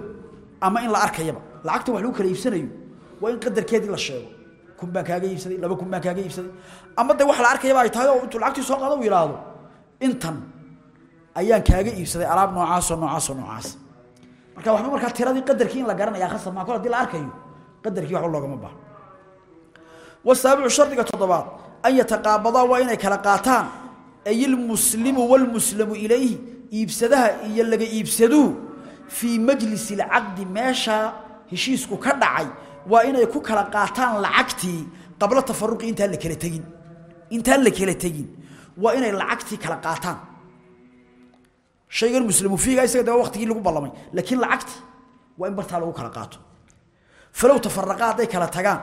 ama in la arkayaba. Lacagta wax lagu kala iibsanayo waa in qadarkeedii la sheego. Kun baan kaaga iibsaday laba kun baan kaaga iibsaday. Ama de wax la arkayaba ay tahay oo intuu lacagtii soo qaado uu yidhaahdo intan ayaan kaaga iibsaday alaab noocaasoo noocaasoo noocaas marka waxba marka tiradii qadarkii in la garanaya khasab ma kala dil arkayo qadarkii wax looga ma baahan wasaabicu shardiga toddobaad an yataqaabada waa inay kala qaataan ay almuslimu walmuslamu ilayhi iibsadaha iyo laga iibsaduhu fii majlisi alcaqdi meesha heshiisku ka dhacay waa inay ku kala qaataan lacagtii qabla tafaruqi intaan la kala tegin. Intaan la kala tegin. Waa inay lacagtii kala qaataan shaygan muslimu fiiga isaga daba waqtigii lagu ballamay laakiin lacagti waa in bartaa lagu kala qaato. Falow tafaraqa hadday kala tagaan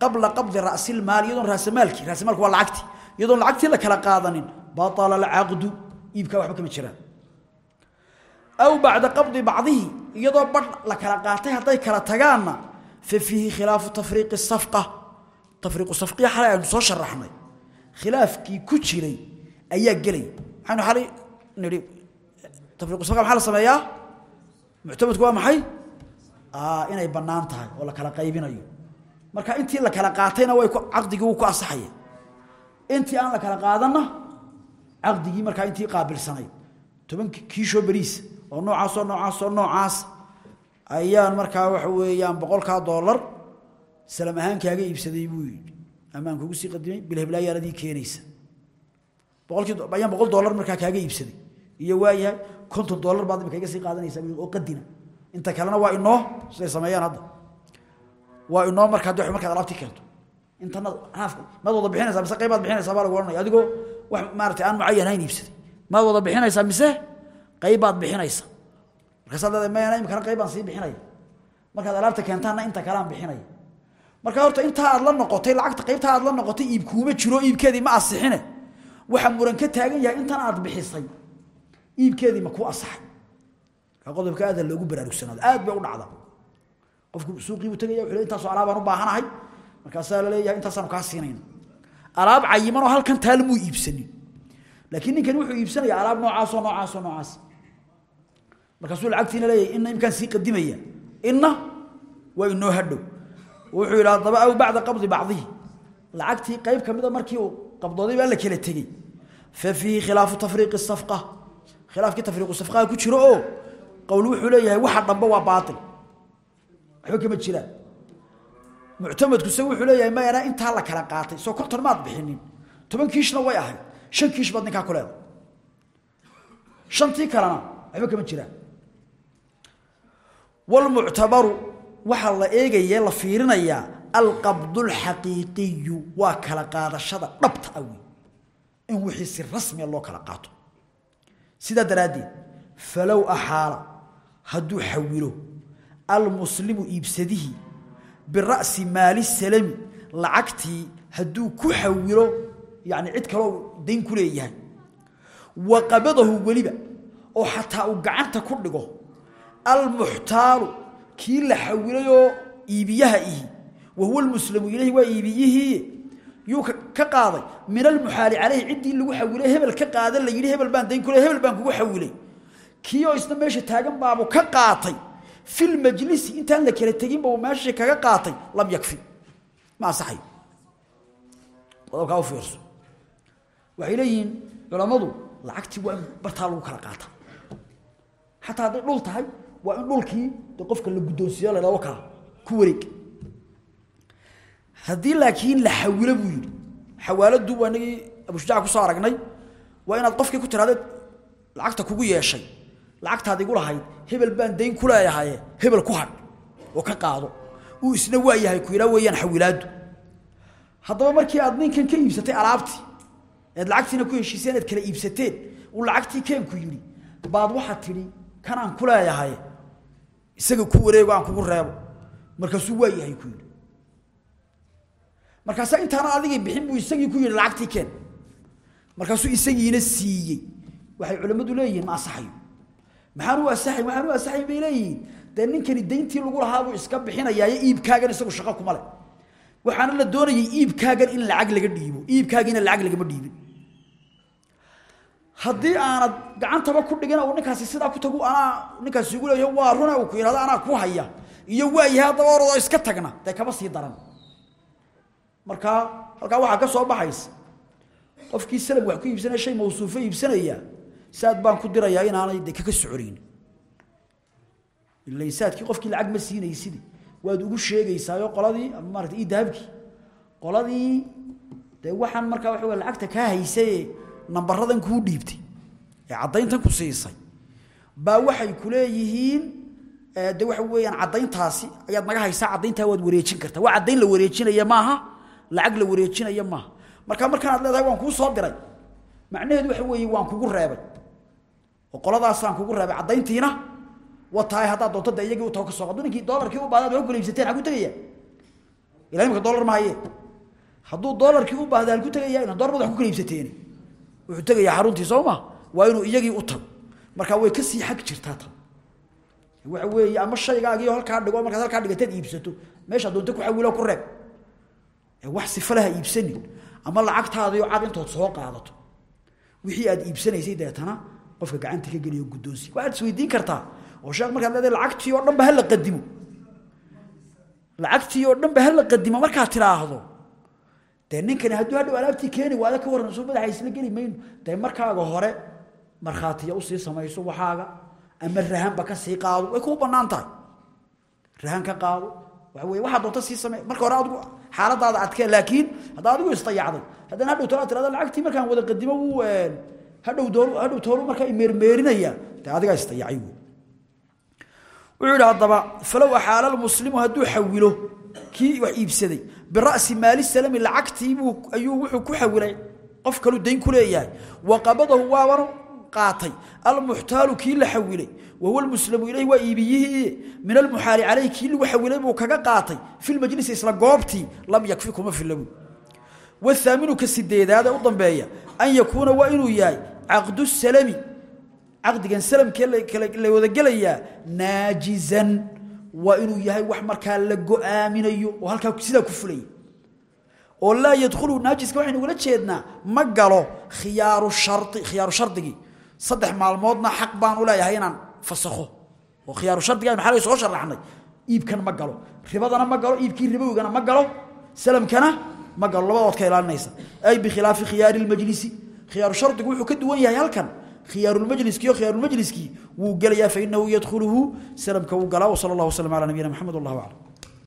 qabla qabdi ra'si lmaal iyadoon raasamaalki raasamaalku waa lacagti. Iyadoon lacagtii la kala qaadanin batala alcaqdu iibkaa waxba kama jiraan. Aw bacda qabdi bacdihi iyadoo badh la kala qaatay hadday kala tagaanna fa fiihi khilaafu tafriiqi safqa. Tafriiqu safqiya xalay aynu soo sharaxnay khilaafkii ku jiray ayaa gelay. Maxaynu xalay nidhi tafriiq safqa maxaa la sameeyaa muctamadku waa maxay? Aa inay bannaan tahay oo la kala qaybinayo. Marka intii la kala qaatayna way caqdigii wuu ku asaxaya intii aan la kala qaadanna caqdigii markaa intii qaabilsanay. Toban kiishoo beriis oo noocaasoo noocaasoo noocaas ayaan markaa waxa weeyaan boqolkaa doolar salam ahaan kaaga iibsaday buu amaan kugu sii qadimay bilheblaayaanadii keenaysa. Boqolkii ayaan boqol doolar markaa kaaga iibsaday. Iyo waayahay konton doolar baad imika iga sii oo qadina inta kalena waa inoo siday sameeyaan hadda. Waa inoo marka haddii markaad alaabtii keento. Intana haaf maad wada bixinaysaa mise qaybaad bixinaysaa baa lagu ohanaya adigoo wax maaragtay aan mucayan hayn iibsaday wada bixinaysaa mise qaybaad bixinaysa markaasaad leedahay mayana imikana qaybaan sii bixinaya. Markaad alaabta keentaanna inta kale aan marka horta intaa aad la noqotay lacagta qaybtaa aad la noqotay iib kuuma jiro iibkeedii ma asixine. Waxa muran ka taagan yahay intan aad bixisay iibkeedii ma ku asaxay ka qodobka aad loogu baraarugsanaado aad bay u dhacda qofku suuqii uu tagaya wuxuu intaas alaabaan u baahanahay. Markaas la leeyahay intaas aan ka siinayna alaab cayiman oo halkan taalmu iibsanin. Laakiin ninkan wuxuu iibsanaya alaab noocaas oo noocaas. Oo noocaas markaas uu lacagtiina leeyahay inna imkaan sii qadimaya. Inna waa inoo hadhow. Wuxuu yidhaha daba aw bacda qabdi bacdihi. Lacagtii qayb ka mida markii uu qabdooday baa la kala tegey fa fiihi khilaafu tafriiqi safqa khilaafkii tafriiqu safqaha ku jiro oo qowl wuxuu leeyahay waxa dhanba waa baatil. Waxba kama jiraan muctamadku se wuxuu leeyahay mayana intaa la kala qaatay soo konton maad bixinin. Toban kiishna way ahayd. Shan kiish baad ninkaa ku leedahay. Shantii kalena waxba kama jiraan walmuctabaru waxaa la eegaya la fiirinayaa alqabdu lxaqiiqiyu waa kala qaadashada dhabta wey in wixii si rasmiya loo kala qaato sidaa daraaddeed falow axaala hadduu xawilo almuslimu iibsadihii bira'si maali salami lacagtii hadduu ku xawilo yani cid kaloo dayn ku leeyahay. Wa qabadahu weliba oo xataa uu gacanta ku dhigo almuxtaalu kii la xawilayoo iibiyaha ihi wa huwa almuslamu ilayhi waa iibiyihii yuu ka qaaday min almuxaali calayhi ciddii lagu xawilay hebel ka qaada la yidhi hebel baan dayn ku hebel baan kugu xawilay kii oo isna meesha taagan baabu ka qaatay fi lmajlisi intaan la kala teginba uu meesha kaga qaatay lam yakfi ma asaxayo qodobkaa u fiirso waxay leeyihiin culammadu lacagtii waa in bartaa lagu kala qaata xataa hadday dhul tahay waa in dhulkii de qofka la guddoonsiiyo la dhahdo kaa ku wareeg haddii laakiin la xawilo buu yidhi. Xawaaladu waa inagii abushujac ku soo aragnay. Waa inaad qofkii ku tirahdee lacagta kugu yeeshay. Lacagtaad igu lahayd. Hebel baan dayn ku leeyahaye hebel ku hadh. Oo ka qaado. Uu isna waa ku yidhaa weeyaan xawilaaddu. Haddaba markii aad ninkan ka iibsatay alaabtii eed lacagtiina ku heshiiseen eed kala iibsateen uu lacagtii keenku yidhi baad waxaad tidhi kan aan ku leeyahay. Isaga ku wareego aan kugu reebo. Markaasuu waa ku yidhi markaasaa intaana adigii bixin buu isagii ku yidhi lacagtii keen. Markaasuu isagiina siiyey. Waxay culimmadu leeyihiin ma asaxayo maxaan u asaxay? Waxaan u asaxay? Bay leeyihiin. Dee ninkani dayntii lagu lahaa buu iska bixinayaayo iibkaagan isagu shaqo kuma leh. Waxaana la doonayay iibkaagan in lacag laga dhiibo iibkaagiina lacag lagama dhiibin. Haddii aanad gacantaba ku dhigin uu ninkaasi sidaa ku tagu anaa ninkaasi igu leeyahay waa runa uu ku yidhahdo anaa ku haya iyo waa yahay haddaba orodoo iska tagna dee kama sii daran markaa halkaa waxaa ka soo baxaysa qofkii salam wax ku iibsanaya shay mawsuufo iibsanaya saad baan ku dirayaa inaanay de kaka soconayn ila saadkii qofkii lacag ma siinaysid. Waad ugu sheegaysaayo qoladii ama maarata ii qoladii dee waxaan markaa waxa wey lacagta kaa haysaye nambaradan kuu dhiibtay. Ee caddayntan ku siisay. Baa waxay ku leeyihiin de waxa weeyaan caddayntaasi ayaad naga haysaa waad wareejin kartaa. Waa caddayn la wareejinaya maaha lacag la wareejinaya maaha markaa markaan aad leedahay waan kuu soo diray. Macnaheedu waxa weeye waan kugu reebay. Oo qoladaasaan kugu reebay. Caddayntiina wa haddaad doonto iyagii u ka soo qado ninkii doolarkii u baahda ad wa kula iibsateen xagu tegaya ila imika doolar mahaye hadduu doolarkii u baahda halku tegaya ina doolar madax ku kala wuxuu tegayaa xaruntii soo ma? Waa inuu iyagii u tago. Markaa way ka sii xag jirtaa tan. Waxa weeye ama shaygaagii halkaa dhigo markaad halkaa dhigateed iibsato. Meesha doonto ku xawilo ku reeb wax sifa laha iibsanin ama lacagtaadiio cad intood soo qaadato. Wixii aad iibsanaysay deetana qofka gacanta ka geliyo guddoonsi. Waxaad isweydiin kartaa oo sheekh markaad leedahay lacagtii oo dhan ba hala qadimo. Lacagtii oo dhan ba hala qadimo markaad tiraahdo dee ninkani hadduu hadhow alaabtii keeni waada ka warran soo madaxa isla geli mayno. Dee markaaga hore markhaatiya u sii samayso waxaaga ama rahanba ka sii qaado way kuu bannaan tahay rahan ka qaado waxa weye waxaa doonta sii samey marka hore adigu xaaladaada adkee laakiin haddaa adigu isdayacday haddana hadhow tolaa tirada lacagtii markaan wada qadimo wuu hadhow doolu hadhow toolu markaa imeermeerinaya dee adigaa isdayacay wey wuxuu yidhi haddaba falow axaala lmuslimu hadduu xawilo kii wax iibsaday bira'si maali salami lacagtii ayuu wuxuu ku xawilay qof kaluu dayn ku leeyahay wa qabadahu waabanu qaatay. Almuxtaalu kii la xawilay wahuwa lmuslamu ilayhi waa iibiyihii min almuxaali calayhi kii lagu xawilay buu kaga qaatay. Fi lmajlisi isla goobtii lam yakfi kuma filabu. Wahaaminu ka sideedaada u dambeeya an yakuuna waa inuu yahay caqdu salami. Caqdigan salamkee la wadagelayaa naajizan waa inuu yahay wax markaa la go'aaminayo oo ku fulaya oo laa yadkhulu naajiska waxaynu ugala jeednaa ma galo khiyaaru shari khiyaaru shardigii saddex maalmoodna xaq baan u leeyahay inaan fasakho. Oo khiyaaru shardiga maxaa soo sharaxnay iibkan ma galo. Ribadana ma galo iibkii ribowgana ma galo salamkana ma galo. Labadood ka ilaalinaysa. Ay bikhilaafi khiyaari lmajlisi khiyaaru shardigu wuxuu ka duwan yahay halkan. Khiyaarulmajliskii oo khiyaarulmajliskii wuu gelayaa fainahu yadkhuluhu. Salamka wuu galaa wasala allahu wasalam calaa nabiyina maxamed wallahu aclam